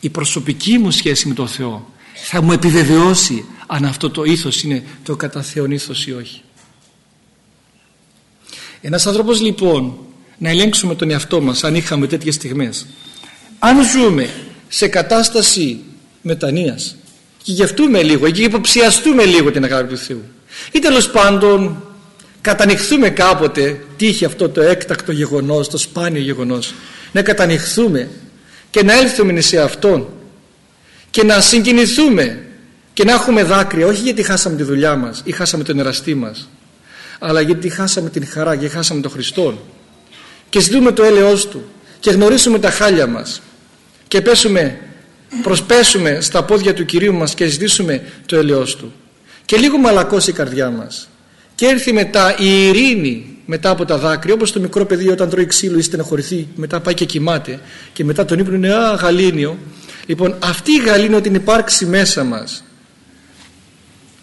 η προσωπική μου σχέση με τον Θεό θα μου επιβεβαιώσει αν αυτό το ήθος είναι το κατά Θεόν ήθος ή όχι. Ένας άνθρωπος λοιπόν να ελέγξουμε τον εαυτό μας αν είχαμε τέτοιες στιγμές. Αν ζούμε σε κατάσταση μετανοίας. Και γευτούμε λίγο και υποψιαστούμε λίγο την αγάπη του Θεού. Ή τέλος πάντων κατανοιχθούμε κάποτε τύχει αυτό το έκτακτο γεγονός το σπάνιο γεγονός. Να κατανοιχθούμε και να έλθουμε σε Αυτόν και να συγκινηθούμε και να έχουμε δάκρυα όχι γιατί χάσαμε τη δουλειά μας ή χάσαμε τον εραστή μας αλλά γιατί χάσαμε την χαρά και χάσαμε τον Χριστό και ζητούμε το έλεος Του και γνωρίσουμε τα χάλια μας και πέσουμε, προσπέσουμε στα πόδια του Κυρίου μας και ζητήσουμε το έλεος Του. Και λίγο μαλακώσει η καρδιά μας. Και έρθει μετά η ειρήνη μετά από τα δάκρυα όπως το μικρό παιδί όταν τρώει ξύλο ή στεναχωρηθεί μετά πάει και κοιμάται και μετά τον ύπνο είναι α γαλήνιο λοιπόν αυτή η γαλήνιο την υπάρξει μέσα μας.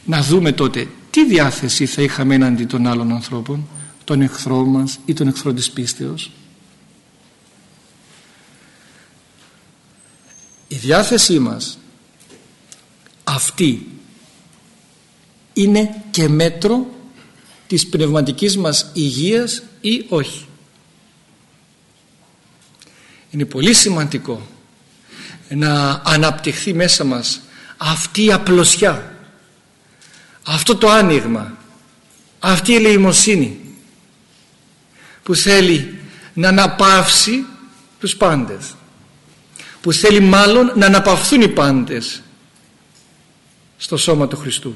Να δούμε τότε τι διάθεση θα είχαμε έναντι των άλλων ανθρώπων τον εχθρό μας ή τον εχθρό της πίστεως η διάθεσή μας αυτή είναι και μέτρο της πνευματικής μας υγείας ή όχι. Είναι πολύ σημαντικό να αναπτυχθεί μέσα μας αυτή η απλωσιά αυτό το άνοιγμα αυτή η ελεημοσύνη που θέλει να αναπαύσει τους πάντες που θέλει μάλλον να αναπαυθούν οι πάντες στο σώμα του Χριστού.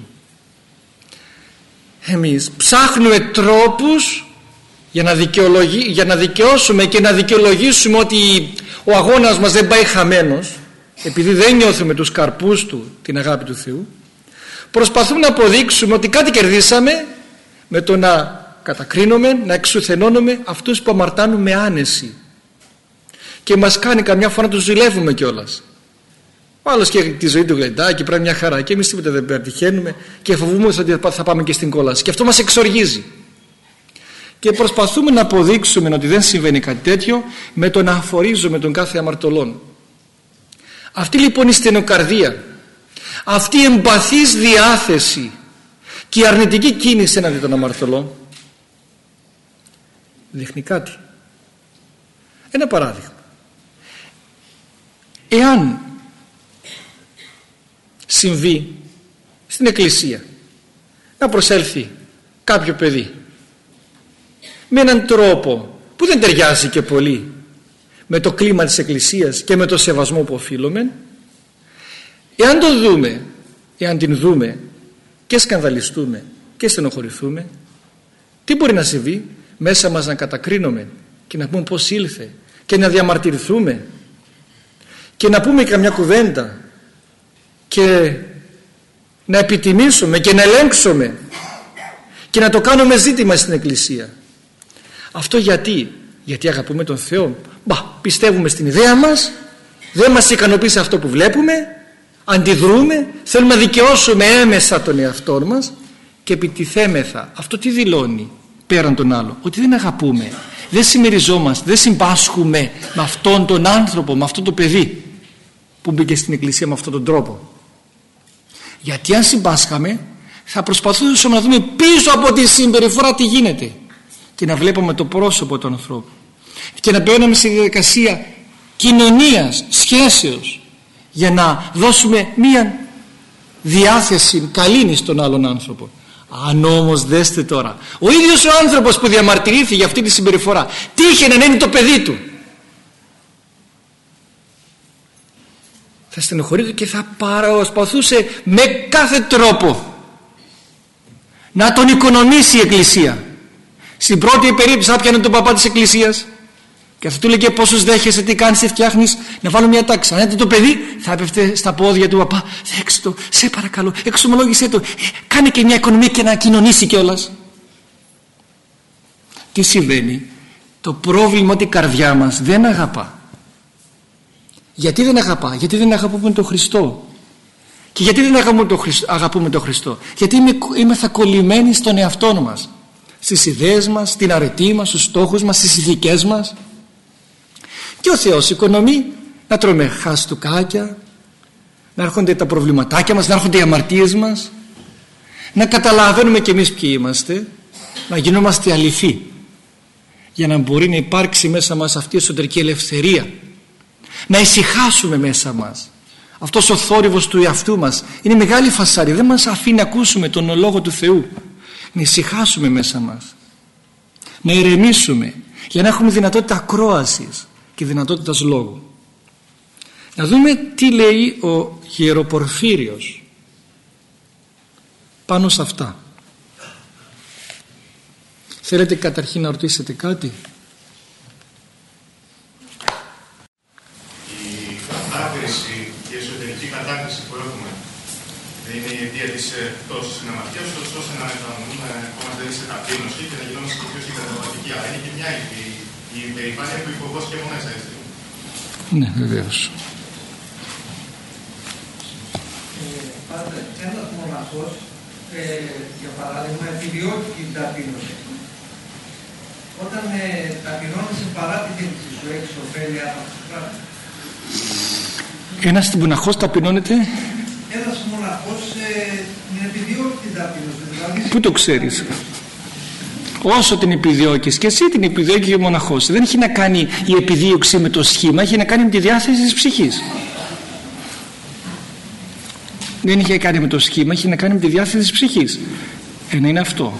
Εμείς ψάχνουμε τρόπους για να, για να δικαιώσουμε και να δικαιολογήσουμε ότι ο αγώνας μας δεν πάει χαμένος επειδή δεν νιώθουμε τους καρπούς του την αγάπη του Θεού προσπαθούμε να αποδείξουμε ότι κάτι κερδίσαμε με το να κατακρίνουμε, να εξουθενώνουμε αυτούς που αμαρτάνουν με άνεση και μας κάνει καμιά φορά να τους ζηλεύουμε κιόλας. Ο άλλος και τη ζωή του γλεντάει και πρέπει μια χαρά και εμείς τίποτα δεν πετυχαίνουμε και φοβούμε ότι θα πάμε και στην κόλαση. Και αυτό μας εξοργίζει. Και προσπαθούμε να αποδείξουμε ότι δεν συμβαίνει κάτι τέτοιο με το να αφορίζουμε τον κάθε αμαρτωλόν. Αυτή λοιπόν η στενοκαρδία, αυτή η εμπαθής διάθεση και η αρνητική κίνηση έναντι των αμαρτωλών δείχνει κάτι. Ένα παράδειγμα. Εάν συμβεί στην εκκλησία να προσέλθει κάποιο παιδί με έναν τρόπο που δεν ταιριάζει και πολύ με το κλίμα της Εκκλησίας και με το σεβασμό που οφείλουμε εάν το δούμε εάν την δούμε και σκανδαλιστούμε και στενοχωρηθούμε τι μπορεί να συμβεί; Μέσα μας να κατακρίνουμε και να πούμε πως ήλθε και να διαμαρτυρηθούμε και να πούμε καμιά κουβέντα. Και να επιτιμήσουμε και να ελέγξουμε. Και να το κάνουμε ζήτημα στην Εκκλησία. Αυτό γιατί; Γιατί αγαπούμε τον Θεό. Μπα, πιστεύουμε στην ιδέα μας. Δεν μας ικανοποιήσει αυτό που βλέπουμε. Αντιδρούμε. Θέλουμε να δικαιώσουμε έμεσα τον εαυτό μας. Και επιτιθέμεθα. Αυτό τι δηλώνει πέραν τον άλλο; Ότι δεν αγαπούμε. Δεν συμμεριζόμαστε. Δεν συμπάσχουμε με αυτόν τον άνθρωπο με αυτό το παιδί που μπήκε στην εκκλησία με αυτόν τον τρόπο. Γιατί αν συμπάσχαμε θα προσπαθούσαμε να δούμε πίσω από τη συμπεριφορά τι γίνεται και να βλέπουμε το πρόσωπο του ανθρώπου και να μπαίνουμε σε διαδικασία κοινωνίας, σχέσεως για να δώσουμε μία διάθεση καλήνη στον άλλον άνθρωπο. Αν όμως δέστε τώρα ο ίδιος ο άνθρωπος που διαμαρτυρήθηκε για αυτή τη συμπεριφορά τύχε να είναι το παιδί του; Θα στενοχωρείται και θα παρασπαθούσε με κάθε τρόπο να τον οικονομήσει η Εκκλησία στην πρώτη περίπτωση θα πιανε τον παπά της Εκκλησίας και θα του λέγε πόσους δέχεσαι, τι κάνεις, τι φτιάχνεις να βάλω μια τάξη. Αν το παιδί θα έπεφτε στα πόδια του παπά, δέξτε το, σε παρακαλώ, εξομολόγησέ το, ε, κάνε και μια οικονομία και να κοινωνήσει κιόλας. Τι συμβαίνει, το πρόβλημα ότι η καρδιά μας δεν αγαπά. Γιατί δεν αγαπά, γιατί δεν αγαπούμε τον Χριστό; Και γιατί δεν αγαπούμε τον Χριστό, αγαπούμε τον Χριστό; Γιατί είμαστε κολλημένοι στον εαυτό μας. Στις ιδέες μας, στην αρετή μας, στους στόχους μας, στις ηθικές μας. Και ο Θεός οικονομεί να τρώμε χαστούκάκια, να έρχονται τα προβληματάκια μας, να έρχονται οι αμαρτίες μας, να καταλαβαίνουμε κι εμείς ποιοι είμαστε, να γινόμαστε αληθοί για να μπορεί να υπάρξει μέσα μας αυτή η εσωτερική ελευθερία να ησυχάσουμε μέσα μας. Αυτός ο θόρυβος του εαυτού μας είναι μεγάλη φασάρι δεν μας αφήνει να ακούσουμε τον Λόγο του Θεού. Να ησυχάσουμε μέσα μας. Να ηρεμήσουμε για να έχουμε δυνατότητα ακρόασης και δυνατότητας λόγου. Να δούμε τι λέει ο Γεροπορφύριος πάνω σε αυτά. Θέλετε καταρχήν να ρωτήσετε κάτι; είναι η αιτία τη ε, πτώση τη αμαρτία, ώστε να ερχόμαστε σε ταπείνωση και να γινόμαστε πιο συγκαταβατικοί. Άρα είναι και μια η, η υπερηφάνεια που υποβόσκει από μέσα, έτσι. Ναι, βεβαίως. Πάντα ένας μοναχός, ε, για παράδειγμα, επιδιώκει την ταπείνωση. Όταν ε, ταπεινώνεσαι παρά την κίνηση σου, έχεις ωφέλη από αυτό το πράγμα. Ένας μοναχός ταπεινώνεται; Ένας μοναχός ε, την επιδιώκει την ταπείνωση. Δηλαδή, Πού το ξέρεις; Όσο την επιδιώκεις. Και εσύ την επιδιώκεις και ο μοναχός. Δεν έχει να κάνει η επιδίωξη με το σχήμα Έχει να κάνει με τη διάθεση της ψυχής. Δεν έχει να κάνει με το σχήμα Έχει να κάνει με τη διάθεση της ψυχής. Ένα είναι αυτό.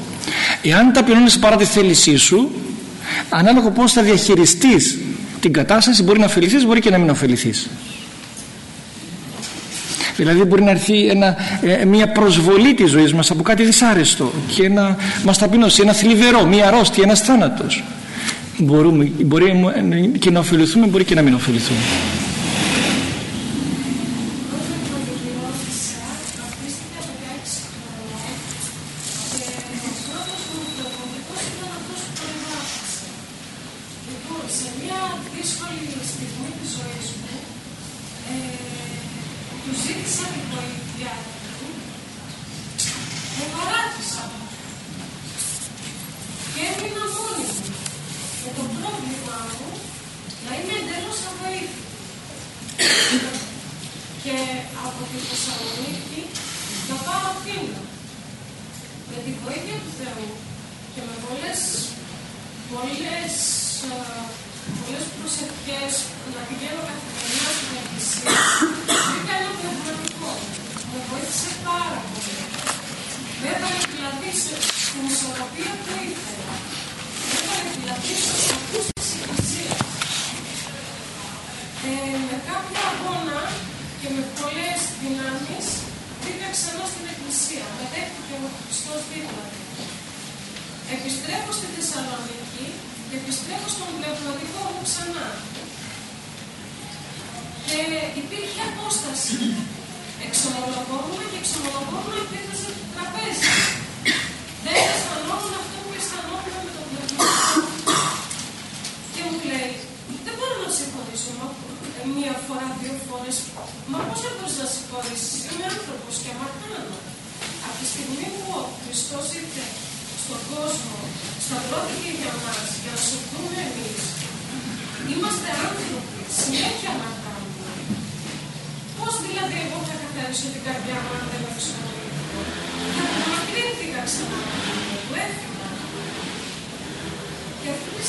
Εάν ταπεινώνεις παρά τη θέλησή σου Ανάλογα πώς θα διαχειριστείς την κατάσταση Μπορεί να ωφεληθείς μπορεί και να μην ωφεληθείς Δηλαδή μπορεί να έρθει ένα, ε, μια προσβολή της ζωής μας από κάτι δυσάρεστο και να μας ταπεινώσει ένα θλιβερό, μια αρρώστια, ένας θάνατος. Μπορούμε, μπορεί και να ωφεληθούμε, μπορεί και να μην ωφεληθούμε.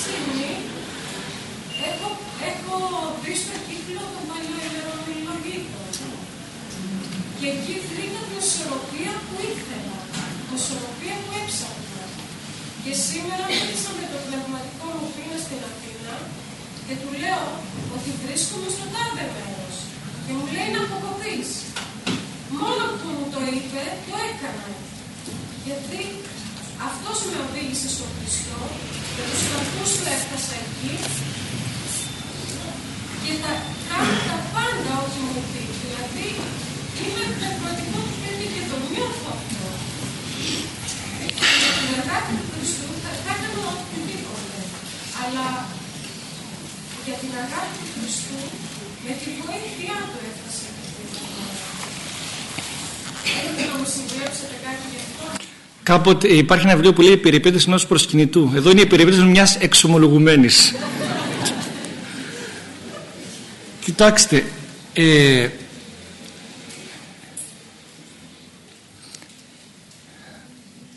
Στιγμή έχω, έχω μπει στο κύκλο των παλιοελερομιλογήτων. Και εκεί βρήκα την ισορροπία που ήθελα, την ισορροπία που έψαχνα. Και σήμερα μίλησα με το πνευματικό μου φίλο στην Αθήνα και του λέω ότι βρίσκομαι στο τάδε μέρος. Και μου λέει να αποκοπείς. Μόνο που μου το είπε, το έκανα. Γιατί αυτός με οδήγησε στον Χριστό και τους καρπούς του έφτασα εκεί και τα κάνω τα πάντα ό,τι μου πει. Δηλαδή, είμαι πνευματικό του παιδί και το νιώθω αυτό. Για την αγάπη του Χριστού θα, θα έκανα οτιδήποτε. Αλλά για την αγάπη του Χριστού, με τη βοήθειά του έφτασε Θέλετε να μου συμβουλέψετε κάτι γι' αυτό. Κάποτε υπάρχει ένα βιβλίο που λέει «Περιπέτειες ενός προσκυνητού». Εδώ είναι η περιπέτειες μιας εξομολογουμένης. Κοιτάξτε, ε,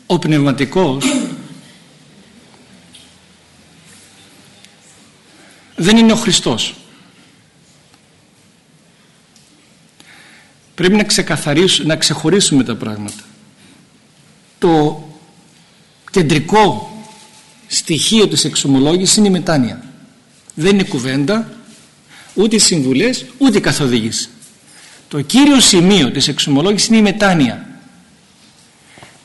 ο πνευματικός δεν είναι ο Χριστός. Πρέπει να ξεκαθαρίσουμε, να ξεχωρίσουμε τα πράγματα. Το κεντρικό στοιχείο της εξομολόγησης είναι η μετάνοια. Δεν είναι κουβέντα, ούτε συμβουλές ούτε καθοδήγηση. Το κύριο σημείο της εξομολόγησης είναι η μετάνοια.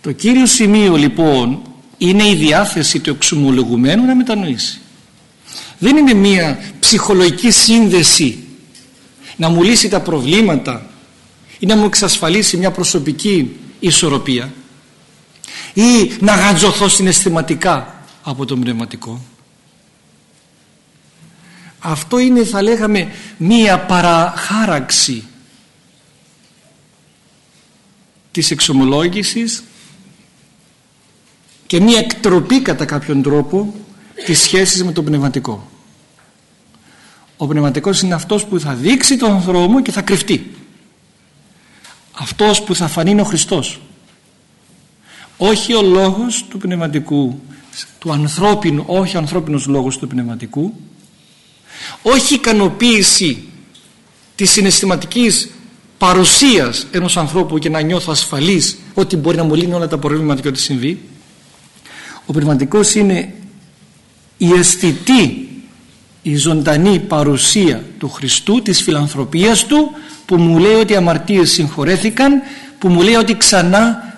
Το κύριο σημείο λοιπόν είναι η διάθεση του εξομολογουμένου να μετανοήσει. Δεν είναι μια ψυχολογική σύνδεση να μου λύσει τα προβλήματα ή να μου εξασφαλίσει μια προσωπική ισορροπία ή να γαντζωθώ συναισθηματικά από το πνευματικό αυτό είναι θα λέγαμε μία παραχάραξη της εξομολόγησης και μία εκτροπή κατά κάποιον τρόπο της σχέσης με το πνευματικό. Ο πνευματικός είναι αυτός που θα δείξει τον δρόμο και θα κρυφτεί. Αυτός που θα φανεί είναι ο Χριστός. Όχι ο λόγος του πνευματικού, του ανθρώπινου, όχι ο ανθρώπινος λόγος του πνευματικού, όχι ικανοποίηση της συναισθηματικής παρουσίας ενός ανθρώπου και να νιώθω ασφαλής ότι μπορεί να μου λύνει όλα τα προβλήματα και ό,τι συμβεί. Ο πνευματικός είναι η αισθητή η ζωντανή παρουσία του Χριστού της φιλανθρωπίας του που μου λέει ότι οι αμαρτίες συγχωρέθηκαν που μου λέει ότι ξανά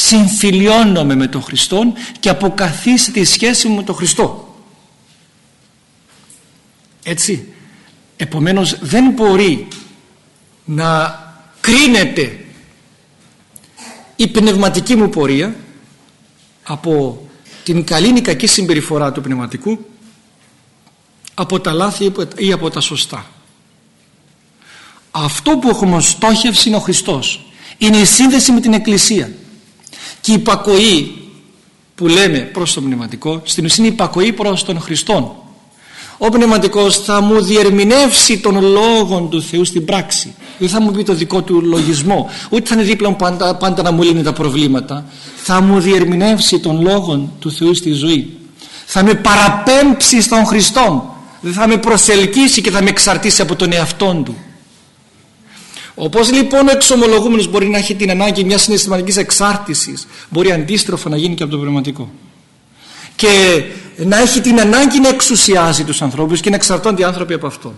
συμφιλιώνομαι με τον Χριστό και αποκαθίσει τη σχέση μου με τον Χριστό. Έτσι επομένως δεν μπορεί να κρίνεται η πνευματική μου πορεία από την καλή ή κακή συμπεριφορά του πνευματικού από τα λάθη ή από τα σωστά. Αυτό που έχουμε στόχευση είναι ο Χριστός. Είναι η σύνδεση με την Εκκλησία και η υπακοή που λέμε προς το πνευματικό στην ουσία είναι η υπακοή προς τον Χριστόν. Ο πνευματικός θα μου διερμηνεύσει τον λόγο του Θεού στην πράξη. Δεν θα μου πει το δικό του λογισμό. Ούτε θα είναι δίπλα μου πάντα, πάντα να μου λύνει τα προβλήματα. Θα μου διερμηνεύσει τον λόγο του Θεού στη ζωή. Θα με παραπέμψει στον Χριστό δεν θα με προσελκύσει και θα με εξαρτήσει από τον εαυτό του όπως λοιπόν ο εξομολογούμενος μπορεί να έχει την ανάγκη μιας συναισθηματικής εξάρτησης μπορεί αντίστροφο να γίνει και από το πνευματικό. Και να έχει την ανάγκη να εξουσιάζει τους ανθρώπους και να εξαρτώνται οι άνθρωποι από αυτό.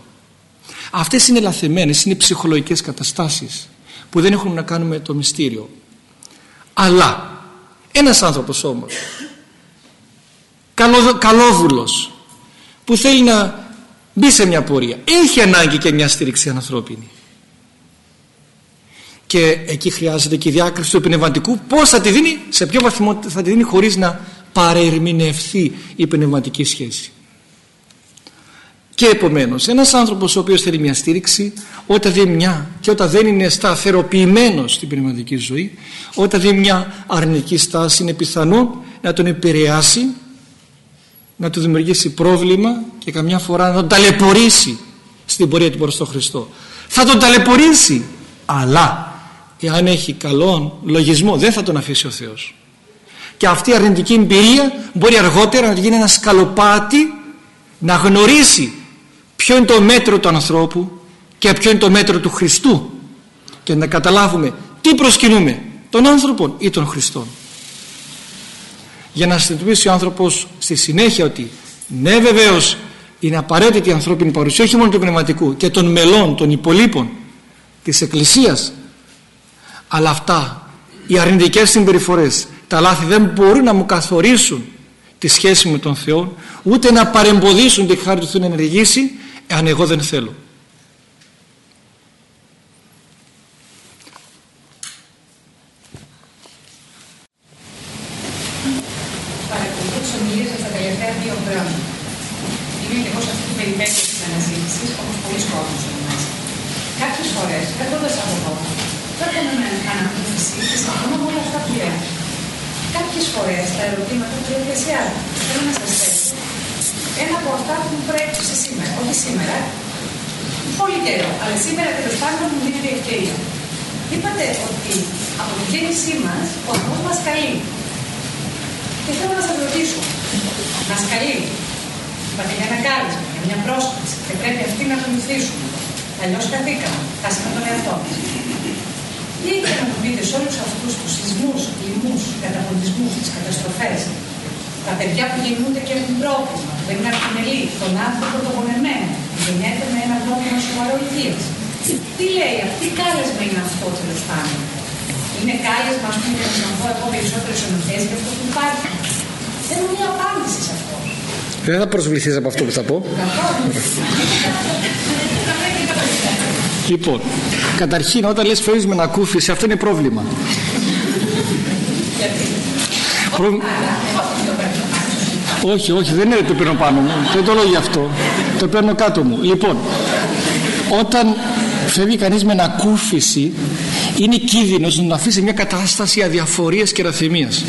Αυτές είναι λαθεμένες, είναι ψυχολογικές καταστάσεις που δεν έχουν να κάνουν με το μυστήριο. Αλλά ένας άνθρωπος όμως καλο, καλόβουλος που θέλει να μπει σε μια πορεία έχει ανάγκη και μια στήριξη ανθρώπινη και εκεί χρειάζεται και η διάκριση του πνευματικού. Πώς θα τη δίνει, σε ποιο βαθμό θα τη δίνει χωρίς να παρερμηνευθεί η πνευματική σχέση. Και επομένως ένας άνθρωπος ο οποίος θέλει μια στήριξη όταν δει μια και όταν δεν είναι σταθεροποιημένος στην πνευματική ζωή όταν δει μια αρνητική στάση είναι πιθανό να τον επηρεάσει να του δημιουργήσει πρόβλημα και καμιά φορά να τον ταλαιπωρήσει στην πορεία του προς τον Χριστό. Θα τον ταλαιπωρήσει αλλά εάν έχει καλόν λογισμό δεν θα τον αφήσει ο Θεός. Και αυτή η αρνητική εμπειρία μπορεί αργότερα να γίνει ένα σκαλοπάτι να γνωρίσει ποιο είναι το μέτρο του ανθρώπου και ποιο είναι το μέτρο του Χριστού. Και να καταλάβουμε τι προσκυνούμε τον άνθρωπο ή τον Χριστό για να συνειδητοποιήσει ο άνθρωπος στη συνέχεια ότι ναι βεβαίως είναι απαραίτητη η ανθρώπινη παρουσία όχι μόνο του πνευματικού και των μελών, των υπολείπων της Εκκλησίας αλλά αυτά οι αρνητικές συμπεριφορές τα λάθη δεν μπορούν να μου καθορίσουν τη σχέση με τον Θεό ούτε να παρεμποδίσουν τη χάρη του Θεού να ενεργήσει εάν εγώ δεν θέλω Παρακολουθώ τι ομιλίε σα τα τελευταία δύο χρόνια. Είμαι και εγώ σε αυτή την περιπέτεια τη αναζήτηση, όπω πολλοί κόσμοι εμά. Κάποιε φορέ, φεύγοντα από εδώ, έρχομαι με ανακούφιση και συμφωνώ με όλα αυτά που λέω. Κάποιε φορές τα ερωτήματα διαδικασιάζουν. Θέλω να σας θέσω ένα από αυτά που μου προέκυψε σήμερα. Όχι σήμερα, πολύ καιρό, αλλά σήμερα τέλο πάντων μου δίνει η ευκαιρία. Είπατε ότι από την γέννησή μας ο Θεό μας καλεί. Και θέλω να σας ρωτήσω, μας καλεί. Είπατε για ένα κάλεσμα, για μια πρόσκληση και πρέπει αυτοί να ακολουθήσουμε. Αλλιώς καθήκαμε, χάσαμε τον εαυτό μας. Τι έχετε να μου πείτε σε όλους αυτούς τους σεισμούς, λοιμούς, καταποντισμούς, τις καταστροφές, τα παιδιά που γεννούνται και έχουν πρόβλημα, δεν είναι αρκινελή, τον άνθρωπο το πονεμένο, που γεννιέται με ένα πρόβλημα σοβαρό υγείας. Τι λέει, τι κάλεσμα είναι αυτό τέλος πάντων; Είναι κάλεσμα, ας πούμε, για να πω εγώ περισσότερες ενοχέ για αυτό που υπάρχει. Θέλω μια απάντηση σε αυτό. δεν θα προσβληθείς από αυτό που θα πω λοιπόν καταρχήν όταν λες φεύγεις με ανακούφιση αυτό είναι πρόβλημα Προ- όχι, όχι, δεν είναι το παίρνω πάνω μου. Δεν το λέω γι' αυτό. Το παίρνω κάτω μου. Λοιπόν, όταν φεύγει κανείς με ανακούφιση, είναι κίνδυνος να τον αφήσει σε μια κατάσταση αδιαφορίας και ραθυμίας.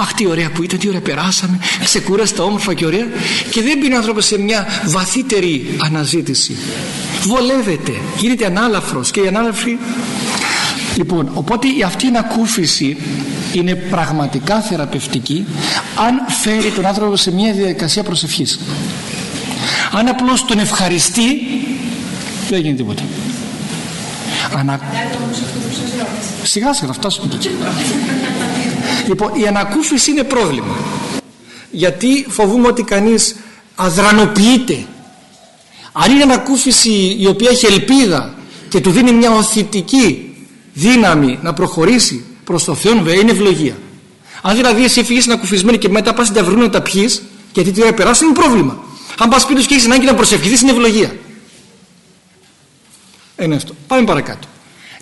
Αχ, τι ωραία που ήταν, τι ωραία περάσαμε, ξεκούραστα όμορφα και ωραία. Και δεν μπει ο άνθρωπος σε μια βαθύτερη αναζήτηση. Βολεύεται, γίνεται ανάλαφρος και η ανάλαφρη Λοιπόν, οπότε η αυτή η ανακούφιση είναι πραγματικά θεραπευτική αν φέρει τον άνθρωπο σε μια διαδικασία προσευχής. Αν απλώς τον ευχαριστεί δεν γίνει τίποτα. Ανα... Σιγά σιγά θα φτάσουμε και εκεί. λοιπόν, η ανακούφιση είναι πρόβλημα. Γιατί φοβούμαι ότι κανείς αδρανοποιείται. Αν είναι ανακούφιση η οποία έχει ελπίδα και του δίνει μια οθητική δύναμη να προχωρήσει προς το Θεό βέβαια είναι ευλογία. Αν δηλαδή εσύ φύγεις ανακουφισμένη και μετά πας στην ταυρινή να τα πιείς γιατί τι ώρα περάσει είναι πρόβλημα. Αν πας σπίτι σου και έχεις ανάγκη να προσευχηθείς είναι ευλογία. Είναι αυτό. Πάμε παρακάτω.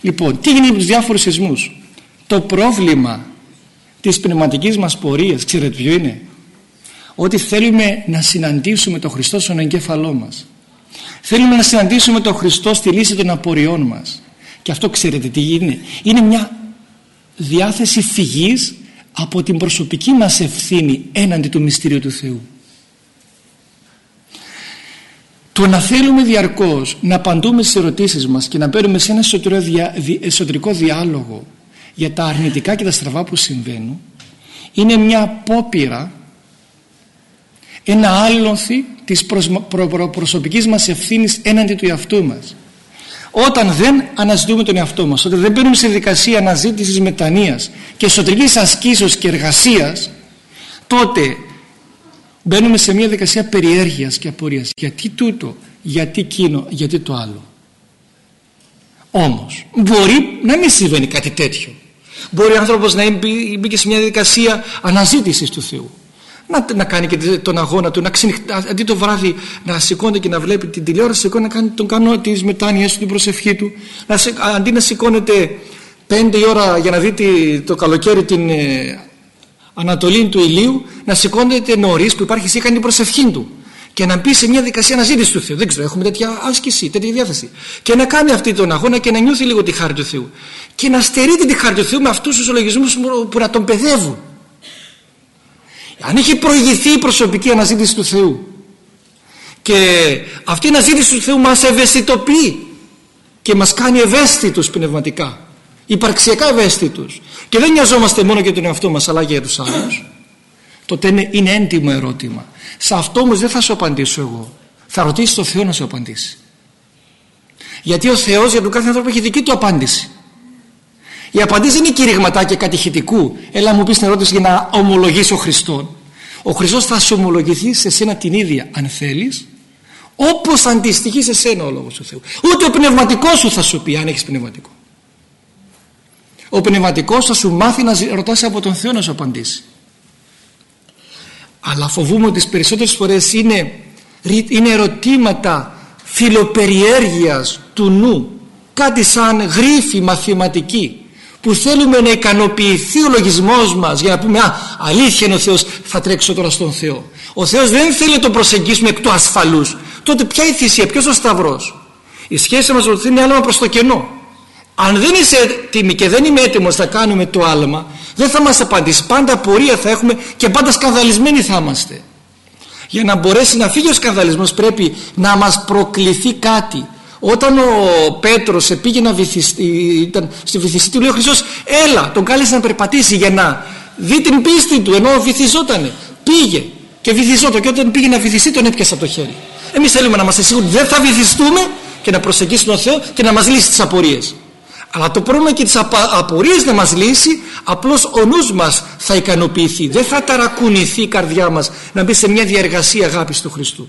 Λοιπόν, τι γίνεται με τους διάφορους σεισμούς; Το πρόβλημα της πνευματικής μας πορείας, ξέρετε ποιο είναι; Ότι θέλουμε να συναντήσουμε τον Χριστό στον εγκέφαλό μας. Θέλουμε να συναντήσουμε τον Χριστό στη λύση των απορριών μας. Και αυτό ξέρετε τι είναι. Είναι μια διάθεση φυγής από την προσωπική μας ευθύνη έναντι του μυστήριου του Θεού. Το να θέλουμε διαρκώς να απαντούμε στις ερωτήσεις μας και να παίρνουμε σε ένα εσωτερικό διάλογο για τα αρνητικά και τα στραβά που συμβαίνουν είναι μια απόπειρα ένα άλοθη της προσωπικής μας ευθύνης έναντι του εαυτού μας. Όταν δεν αναζητούμε τον εαυτό μας όταν δεν μπαίνουμε σε δικασία αναζήτησης μετανοίας και εσωτερικής ασκήσεως και εργασίας τότε μπαίνουμε σε μια δικασία περιέργειας και απορίας. Γιατί τούτο, γιατί εκείνο, γιατί το άλλο. Όμως μπορεί να μην συμβαίνει κάτι τέτοιο. Μπορεί ο άνθρωπος να μπήκε σε μια διαδικασία αναζήτησης του Θεού να, να κάνει και τον αγώνα του να ξενυχτά, αντί το βράδυ να σηκώνεται και να βλέπει την τηλεόραση σηκώνει να κάνει τον κανόνα της μετάνοιας του την προσευχή του να, αντί να σηκώνεται πέντε η ώρα για να δει το καλοκαίρι την ε, ανατολή του ηλίου να σηκώνεται νωρίς που υπάρχει σήκαν την προσευχή του και να μπει σε μια δικασία αναζήτησης του Θεού. Δεν ξέρω, έχουμε τέτοια άσκηση, τέτοια διάθεση. Και να κάνει αυτή τον αγώνα και να νιώθει λίγο τη χάρη του Θεού. Και να στερείται τη χάρη του Θεού με αυτούς τους λογισμούς που να τον παιδεύουν. Αν έχει προηγηθεί η προσωπική αναζήτηση του Θεού και αυτή η αναζήτηση του Θεού μας ευαισθητοποιεί και μας κάνει ευαίσθητους πνευματικά υπαρξιακά ευαίσθητους και δεν νοιαζόμαστε μόνο για τον εαυτό μας αλλά για τους άλλους τότε είναι, είναι έντιμο ερώτημα. Σε αυτό όμως δεν θα σου απαντήσω εγώ. Θα ρωτήσει το Θεό να σου απαντήσει. Γιατί ο Θεός για τον κάθε άνθρωπο έχει δική του απάντηση η απαντήση είναι κηρυγματάκια κατηχητικού. Έλα μου πεις την ερώτηση για να ομολογήσει ο Χριστόν. Ο Χριστός θα σου ομολογηθεί σε σένα την ίδια αν θέλεις όπως αντιστοιχεί σε σένα ο Λόγος του Θεού. Ούτε ο πνευματικός σου θα σου πει αν έχεις πνευματικό. Ο πνευματικός θα σου μάθει να ρωτάς από τον Θεό να σου απαντήσει. Αλλά φοβούμαι ότι τις περισσότερες φορές είναι, είναι ερωτήματα φιλοπεριέργειας του νου. Κάτι σαν γρίφη μαθηματική που θέλουμε να ικανοποιηθεί ο λογισμός μας για να πούμε α, αλήθεια είναι ο Θεός θα τρέξω τώρα στον Θεό ο Θεός δεν θέλει να τον προσεγγίσουμε εκ του ασφαλούς. Τότε ποια η θυσία, ποιος ο Σταυρός; Η σχέση μας είναι άλμα προς το κενό. Αν δεν είσαι έτοιμη και δεν είμαι έτοιμος να κάνουμε το άλμα δεν θα μας απαντήσει. Πάντα απορία θα έχουμε και πάντα σκανδαλισμένοι θα είμαστε. Για να μπορέσει να φύγει ο σκανδαλισμός πρέπει να μας προκληθεί κάτι όταν ο Πέτρος πήγε να βυθιστεί, ήταν στη βυθιστή του λέει ο Χριστός έλα τον κάλεσε να περπατήσει για να δει την πίστη του ενώ βυθιζότανε. Πήγε και βυθιζόταν και όταν πήγε να βυθιστεί τον έπιασε από το χέρι. Εμείς θέλουμε να είμαστε σίγουροι δεν θα βυθιστούμε και να προσεγγίσουμε τον Θεό και να μας λύσει τις απορίες. Αλλά το πρόβλημα και τις απορίες να μας λύσει απλώς ο νους μας θα ικανοποιηθεί. Δεν θα ταρακουνηθεί η καρδιά μας να μπει σε μια διαργασία αγάπης του Χριστού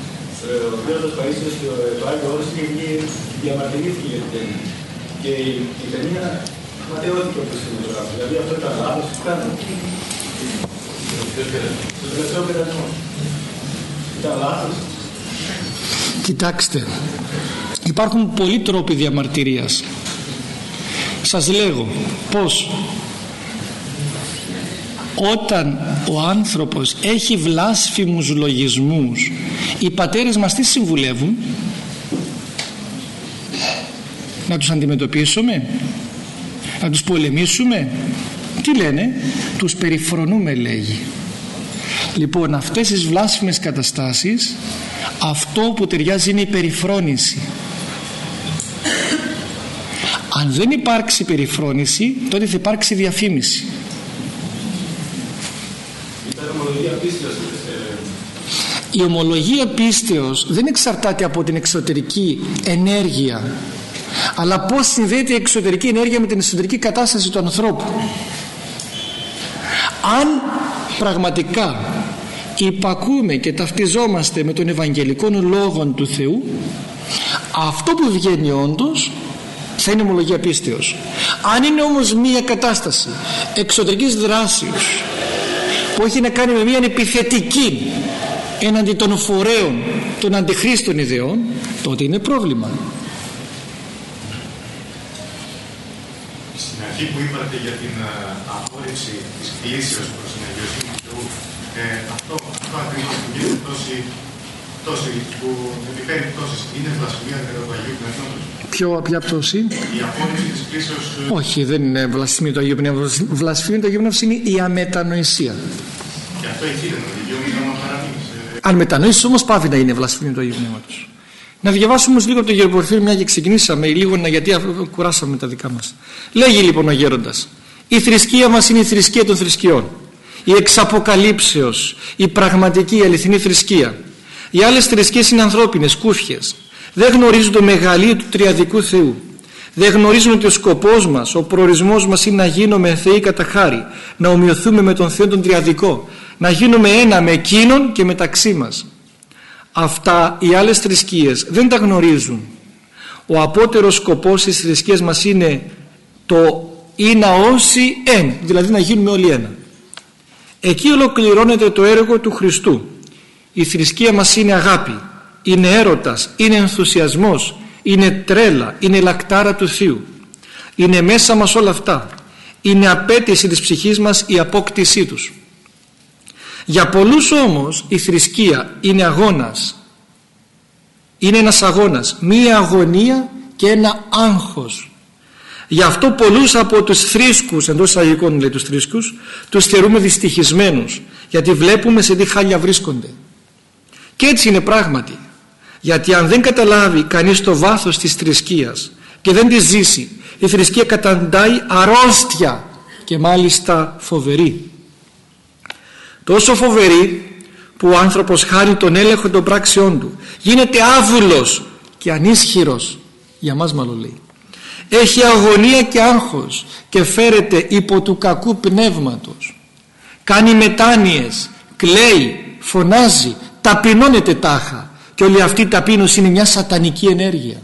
ο Κύριος Παΐσιος και το Άγιο Όρος είχε βγει, διαμαρτυρήθηκε για την ταινία. Και η ταινία ματαιώθηκε όπως είναι τώρα. Δηλαδή αυτό ήταν λάθος, ήταν. Στο τελευταίο περασμό. Ήταν λάθος. Κοιτάξτε, υπάρχουν πολλοί τρόποι διαμαρτυρίας. Σας λέγω πως όταν ο άνθρωπος έχει βλάσφημους λογισμούς οι πατέρες μας τι συμβουλεύουν; Να τους αντιμετωπίσουμε; Να τους πολεμήσουμε; Τι λένε; Τους περιφρονούμε λέγει. Λοιπόν αυτές τις βλάσφημες καταστάσεις αυτό που ταιριάζει είναι η περιφρόνηση. Αν δεν υπάρξει περιφρόνηση τότε θα υπάρξει διαφήμιση. Η ομολογία πίστεως δεν εξαρτάται από την εξωτερική ενέργεια αλλά πως συνδέεται η εξωτερική ενέργεια με την εσωτερική κατάσταση του ανθρώπου. Αν πραγματικά υπακούμε και ταυτιζόμαστε με τον Ευαγγελικό Λόγο του Θεού αυτό που βγαίνει όντως θα είναι ομολογία πίστεως. Αν είναι όμως μία κατάσταση εξωτερικής δράσης που έχει να κάνει με μία επιθετική έναντι των φορέων των αντιχρίστων ιδεών τότε είναι πρόβλημα. Στην αρχή που είπατε για την ε, απόρριψη της κλήσεως προς την αγιοσύνη του Θεού ε, αυτό, αυτό ακριβώς που γίνεται τόση, τόση που επιφέρει πτώση είναι βλασφημία κατά του Αγίου Πνεύματος. Ποιο, ποια πτώση; Η απόρριψη της κλήσεως ε, Όχι δεν είναι βλασφημία του Αγίου Πνεύματος. Βλασφημία του Αγίου Πνεύματος είναι η αμετανοησία. Και αυτό εκεί δεν είναι δικαιούμενο να παραμείνει αν μετανοήσεις όμως πάβει να είναι βλασφήμιο του Αγίου Πνεύματος Να διαβάσουμε όμως λίγο από το Γεροπορφύριο μια και ξεκινήσαμε λίγο να, γιατί κουράσαμε τα δικά μας. Λέγει λοιπόν ο γέροντας η θρησκεία μας είναι η θρησκεία των θρησκειών. Η εξαποκαλύψεως, η πραγματική, η αληθινή θρησκεία. Οι άλλες θρησκείες είναι ανθρώπινες, κούφιες. Δεν γνωρίζουν το μεγαλείο του τριαδικού Θεού. Δεν γνωρίζουν ότι ο σκοπός μας, ο προορισμός μας είναι να γίνουμε θεοί κατά χάρη. Να ομοιωθούμε με τον Θεό τον τριαδικό. Να γίνουμε ένα με εκείνον και μεταξύ μας. Αυτά οι άλλες θρησκείες δεν τα γνωρίζουν. Ο απότερος σκοπός της θρησκείας μας είναι το ή να όσοι εν, δηλαδή να γίνουμε όλοι ένα. Εκεί ολοκληρώνεται το έργο του Χριστού. Η θρησκεία μας είναι αγάπη, είναι έρωτας, είναι ενθουσιασμός, είναι τρέλα, είναι λακτάρα του Θείου. Είναι μέσα μας όλα αυτά. Είναι απέτηση της ψυχής μας η απόκτησή τους. Για πολλούς όμως η θρησκεία είναι αγώνας. Είναι ένας αγώνας, μία αγωνία και ένα άγχος Γι' αυτό πολλούς από τους θρήσκους, εντός εισαγωγικών λέει τους θρήσκους, τους θεωρούμε δυστυχισμένους, γιατί βλέπουμε σε τι χάλια βρίσκονται. Και έτσι είναι πράγματι. Γιατί αν δεν καταλάβει κανείς το βάθος της θρησκείας και δεν της ζήσει, η θρησκεία καταντάει αρρώστια και μάλιστα φοβερή. Τόσο φοβερή που ο άνθρωπος χάρη τον έλεγχο των πράξεών του. Γίνεται άβουλος και ανίσχυρος. Για μας μάλλον λέει έχει αγωνία και άγχος και φέρεται υπό του κακού πνεύματος. Κάνει μετάνοιες κλαίει, φωνάζει ταπεινώνεται τάχα. Και όλη αυτή η ταπείνωση είναι μια σατανική ενέργεια.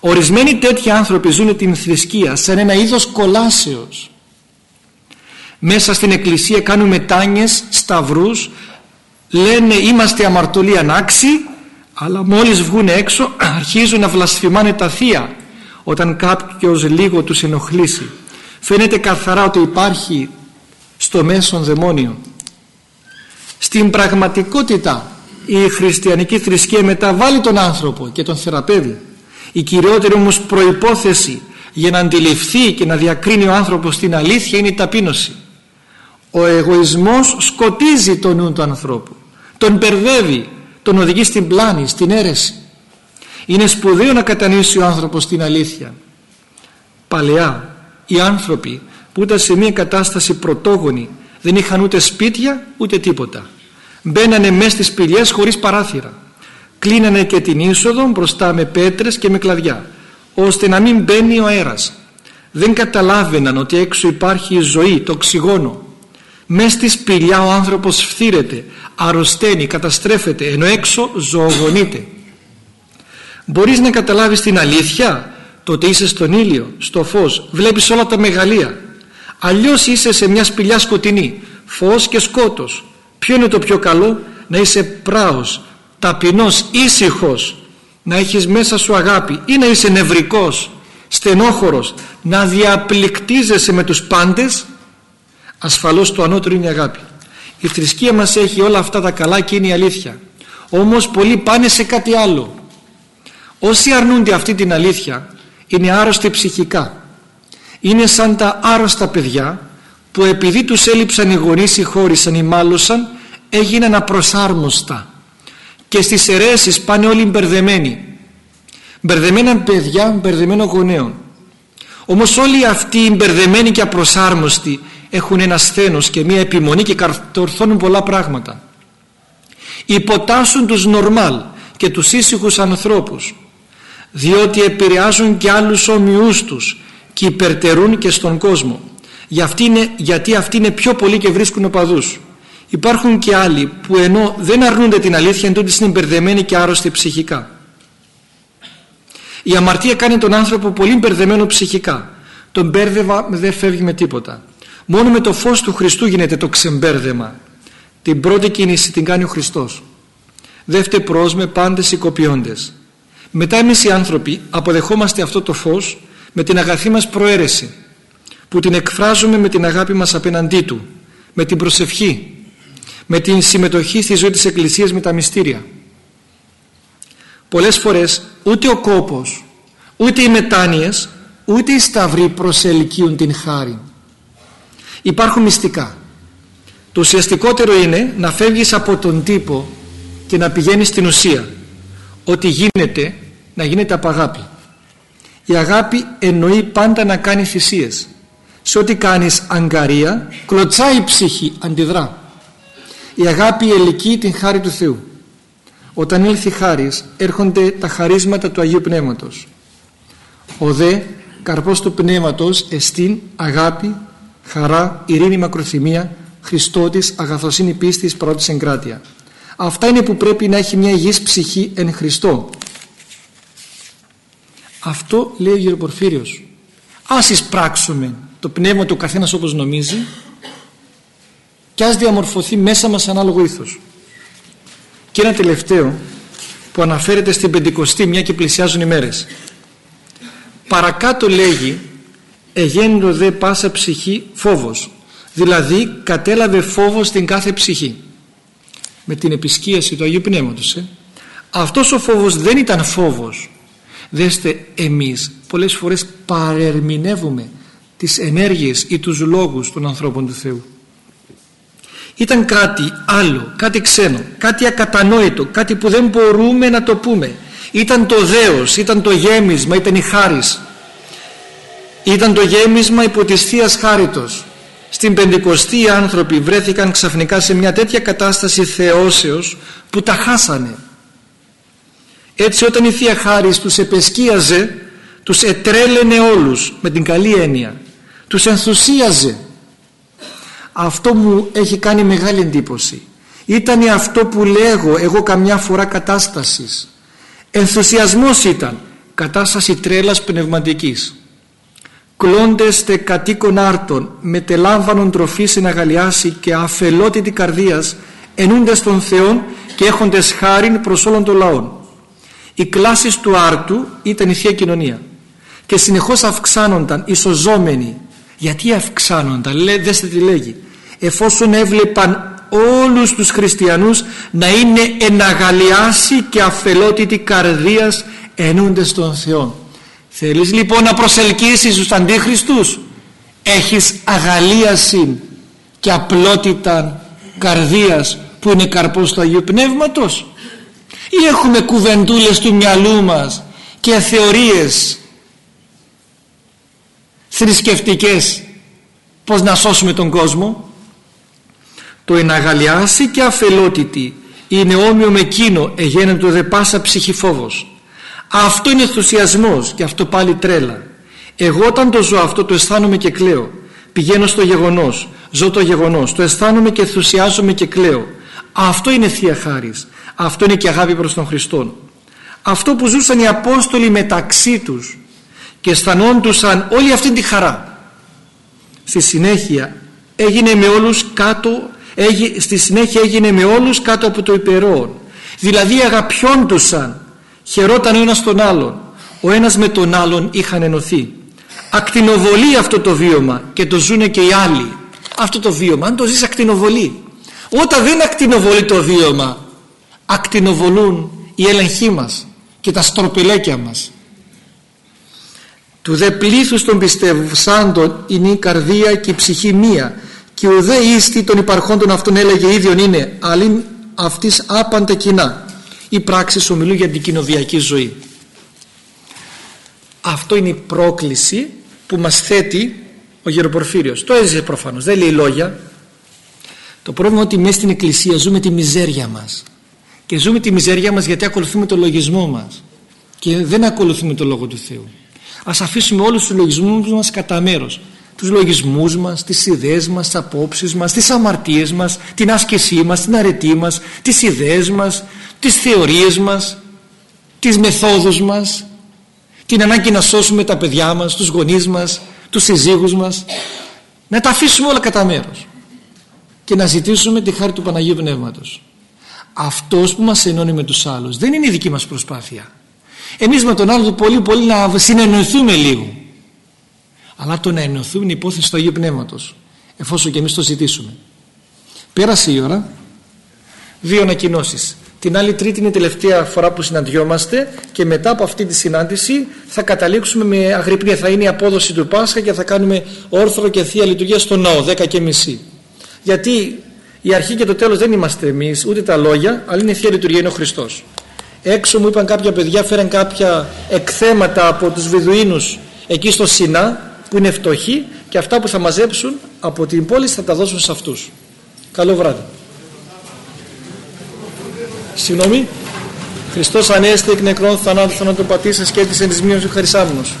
Ορισμένοι τέτοιοι άνθρωποι ζουν την θρησκεία σαν ένα είδος κολάσεως μέσα στην εκκλησία κάνουν μετάνοιες σταυρούς λένε είμαστε αμαρτωλοί ανάξι αλλά μόλις βγουν έξω αρχίζουν να βλασφημάνε τα θεία όταν κάποιος λίγο τους ενοχλήσει. Φαίνεται καθαρά ότι υπάρχει στο μέσον δαιμόνιο. Στην πραγματικότητα η χριστιανική θρησκεία μεταβάλλει τον άνθρωπο και τον θεραπεύει. Η κυριότερη όμως προϋπόθεση για να αντιληφθεί και να διακρίνει ο άνθρωπος την αλήθεια είναι η ταπείνωση ο εγωισμός σκοτίζει τον νου του ανθρώπου τον μπερδεύει τον οδηγεί στην πλάνη, στην αίρεση. Είναι σπουδαίο να κατανοήσει ο άνθρωπος την αλήθεια. Παλαιά οι άνθρωποι που ήταν σε μια κατάσταση πρωτόγονη δεν είχαν ούτε σπίτια ούτε τίποτα. Μπαίνανε μέσα στις σπηλιές χωρίς παράθυρα. Κλείνανε και την είσοδο μπροστά με πέτρες και με κλαδιά ώστε να μην μπαίνει ο αέρας. Δεν καταλάβαιναν ότι έξω υπάρχει η ζωή, το οξυγόνο Μες στη σπηλιά ο άνθρωπος φθύρεται, αρρωσταίνει, καταστρέφεται, ενώ έξω ζωογονείται. Μπορείς να καταλάβεις την αλήθεια, τότε είσαι στον ήλιο, στο φως, βλέπεις όλα τα μεγαλεία. Αλλιώς είσαι σε μια σπηλιά σκοτεινή, φως και σκότος. Ποιο είναι το πιο καλό, να είσαι πράος, ταπεινός, ήσυχος, να έχεις μέσα σου αγάπη ή να είσαι νευρικός, στενόχωρος, να διαπληκτίζεσαι με τους πάντες ασφαλώς το ανώτερο είναι η αγάπη. Η θρησκεία μας έχει όλα αυτά τα καλά και είναι η αλήθεια. Όμως πολλοί πάνε σε κάτι άλλο. Όσοι αρνούνται αυτή την αλήθεια είναι άρρωστοι ψυχικά. Είναι σαν τα άρρωστα παιδιά που επειδή τους έλειψαν οι γονείς ή χώρισαν ή μάλωσαν έγιναν απροσάρμοστα. Και στις αιρέσεις πάνε όλοι μπερδεμένοι. Μπερδεμένα παιδιά μπερδεμένο γονέων όμως όλοι αυτοί οι μπερδεμένοι και απροσάρμοστοι έχουν ένα σθένος και μία επιμονή και κατορθώνουν πολλά πράγματα. Υποτάσσουν τους νορμάλ και τους ήσυχους ανθρώπους διότι επηρεάζουν και άλλους ομοιούς τους και υπερτερούν και στον κόσμο. Είναι, γιατί αυτοί είναι πιο πολλοί και βρίσκουν οπαδούς. Υπάρχουν και άλλοι που ενώ δεν αρνούνται την αλήθεια εντούτοις είναι μπερδεμένοι και άρρωστοι ψυχικά. Η αμαρτία κάνει τον άνθρωπο πολύ μπερδεμένο ψυχικά. Τον μπέρδευα δεν φεύγει με τίποτα Μόνο με το φως του Χριστού γίνεται το ξεμπέρδεμα. Την πρώτη κίνηση την κάνει ο Χριστός. Δεύτερη πρόσμε πάντες οικοποιώντες. Μετά εμείς οι άνθρωποι αποδεχόμαστε αυτό το φως με την αγαθή μας προαίρεση που την εκφράζουμε με την αγάπη μας απέναντί Του, με την προσευχή, με την συμμετοχή στη ζωή της Εκκλησίας με τα μυστήρια. Πολλές φορές ούτε ο κόπος, ούτε οι μετάνοιες, ούτε οι σταυροί προσελκύουν την χάρη υπάρχουν μυστικά. Το ουσιαστικότερο είναι να φεύγεις από τον τύπο και να πηγαίνεις στην ουσία. Ό,τι γίνεται να γίνεται από αγάπη. Η αγάπη εννοεί πάντα να κάνεις θυσίες. Σε ό,τι κάνεις αγκαρία κλωτσάει η ψυχή, αντιδρά. Η αγάπη ελικεί την χάρη του Θεού. Όταν ήλθε η χάρις έρχονται τα χαρίσματα του Αγίου Πνεύματος. Ο δε καρπός του Πνεύματος εστίν αγάπη, χαρά, ειρήνη, μακροθυμία Χριστότης, αγαθοσύνη, πίστης, πρώτης εγκράτεια. Αυτά είναι που πρέπει να έχει μια υγιής ψυχή εν Χριστώ. Αυτό λέει ο Γερο Πορφύριος. Ας εισπράξουμε το πνεύμα του καθένας όπως νομίζει και ας διαμορφωθεί μέσα μας ανάλογο ήθος. Και ένα τελευταίο που αναφέρεται στην Πεντηκοστή μια και πλησιάζουν οι μέρες. Παρακάτω λέγει εγέννητο δε πάσα ψυχή φόβος δηλαδή κατέλαβε φόβος στην κάθε ψυχή με την επισκίαση του Αγίου Πνεύματος ε. αυτός ο φόβος δεν ήταν φόβος δέστε εμείς πολλές φορές παρερμηνεύουμε τις ενέργειες ή τους λόγους των ανθρώπων του Θεού ήταν κάτι άλλο, κάτι ξένο, κάτι ακατανόητο, κάτι που δεν μπορούμε να το πούμε. Ήταν το δέος, ήταν το γέμισμα, ήταν η χάρις. Ήταν το γέμισμα υπό της Θείας Χάριτος. Στην Πεντηκοστή οι άνθρωποι βρέθηκαν ξαφνικά σε μια τέτοια κατάσταση θεώσεως που τα χάσανε. Έτσι όταν η Θεία Χάρις τους επεσκίαζε, τους ετρέλαινε όλους με την καλή έννοια. Τους ενθουσίαζε αυτό μου έχει κάνει μεγάλη εντύπωση ήταν αυτό που λέγω εγώ καμιά φορά κατάστασης ενθουσιασμός ήταν κατάσταση τρέλας πνευματικής κλώντες τε κατοίκων άρτων μετελάμβανον τροφή συναγαλιάσει και αφελότητη καρδίας ενούντες των Θεών και έχοντες χάριν προς όλων των λαών οι κλάσεις του άρτου ήταν η Θεία Κοινωνία. Και συνεχώς αυξάνονταν ισοζόμενοι γιατί αυξάνονταν, Λέ, δέστε τι λέγει. Εφόσον έβλεπαν όλους τους χριστιανούς να είναι εναγαλιάσει και αφελότητη καρδίας ενούντες των Θεών θέλεις λοιπόν να προσελκύσεις τους αντίχριστους; Έχεις αγαλίαση και απλότητα καρδίας που είναι καρπός του Αγίου Πνεύματος; Ή έχουμε κουβεντούλες του μυαλού μας και θεωρίες θρησκευτικές πως να σώσουμε τον κόσμο; Το εναγαλιάσει και αφελότητη είναι όμοιο με εκείνο εγένετο δε πάσα ψυχή φόβος αυτό είναι ενθουσιασμός και αυτό πάλι τρέλα. Εγώ όταν το ζω αυτό το αισθάνομαι και κλαίω. Πηγαίνω στο γεγονός ζω το γεγονός το αισθάνομαι και ενθουσιάζομαι και κλαίω. Αυτό είναι Θεία Χάρις αυτό είναι και αγάπη προς τον Χριστό. Αυτό που ζούσαν οι Απόστολοι μεταξύ τους και αισθανόντουσαν όλη αυτή τη χαρά στη συνέχεια έγινε με όλους κάτω στη συνέχεια έγινε με όλους κάτω από το υπερόν δηλαδή αγαπιόντουσαν χαιρόταν ο ένας τον άλλον. Ο ένας με τον άλλον είχαν ενωθεί. Ακτινοβολεί αυτό το βίωμα και το ζουνε και οι άλλοι. Αυτό το βίωμα αν το ζεις ακτινοβολεί. Όταν δεν ακτινοβολεί το βίωμα ακτινοβολούν οι έλεγχοί μας και τα στροπελέκια μας. Του δε πλήθους των πιστεύσάντων είναι η καρδία και η ψυχή μία και ο δε ίστη των υπαρχόντων αυτών έλεγε ίδιον είναι αλλήν αυτής άπαντα κοινά οι πράξεις ομιλούν για την κοινοβιακή ζωή. Αυτό είναι η πρόκληση που μας θέτει ο Γεροπορφύριος το έζησε προφανώς δεν λέει λόγια. Το πρόβλημα είναι ότι μέσα στην εκκλησία ζούμε τη μιζέρια μας. Και ζούμε τη μιζέρια μας γιατί ακολουθούμε το λογισμό μας. Και δεν ακολουθούμε το Λόγο του Θεού. Ας αφήσουμε όλους τους λογισμούς μας κατά μέρος τους λογισμούς μας, τις ιδέες μας, τις απόψεις μας, τις αμαρτίες μας, την άσκησή μας, την αρετή μας, τις ιδέες μας, τις θεωρίες μας, τις μεθόδους μας, την ανάγκη να σώσουμε τα παιδιά μας, τους γονείς μας, τους συζύγους μας, να τα αφήσουμε όλα κατά μέρος και να ζητήσουμε τη χάρη του Παναγίου Πνεύματος. Αυτός που μας ενώνει με τους άλλους δεν είναι η δική μας προσπάθεια. Εμείς με τον άλλο πολύ πολύ να συνεννοηθούμε λίγο αλλά το να ενωθούμε είναι υπόθεση του Αγίου Πνεύματος εφόσον και εμείς το ζητήσουμε. Πέρασε η ώρα δύο ανακοινώσεις. την άλλη τρίτη είναι η τελευταία φορά που συναντιόμαστε και μετά από αυτή τη συνάντηση θα καταλήξουμε με αγρυπνία. Θα είναι η απόδοση του Πάσχα και θα κάνουμε όρθρο και θεία λειτουργία στο ναό 10 και μισή. Γιατί η αρχή και το τέλος δεν είμαστε εμείς ούτε τα λόγια αλλά είναι η θεία λειτουργία είναι ο Χριστός. Έξω μου είπαν κάποια παιδιά φέραν κάποια εκθέματα από τους Βιδουίνους εκεί στο Σινά που είναι φτωχοί και αυτά που θα μαζέψουν από την πόλη θα τα δώσουν σε αυτούς. Καλό βράδυ. Συγγνώμη. Χριστός ανέστη εκ νεκρών θανάτου θανάτου πατήσας και της ενδυσμίων σου χαρισάμενος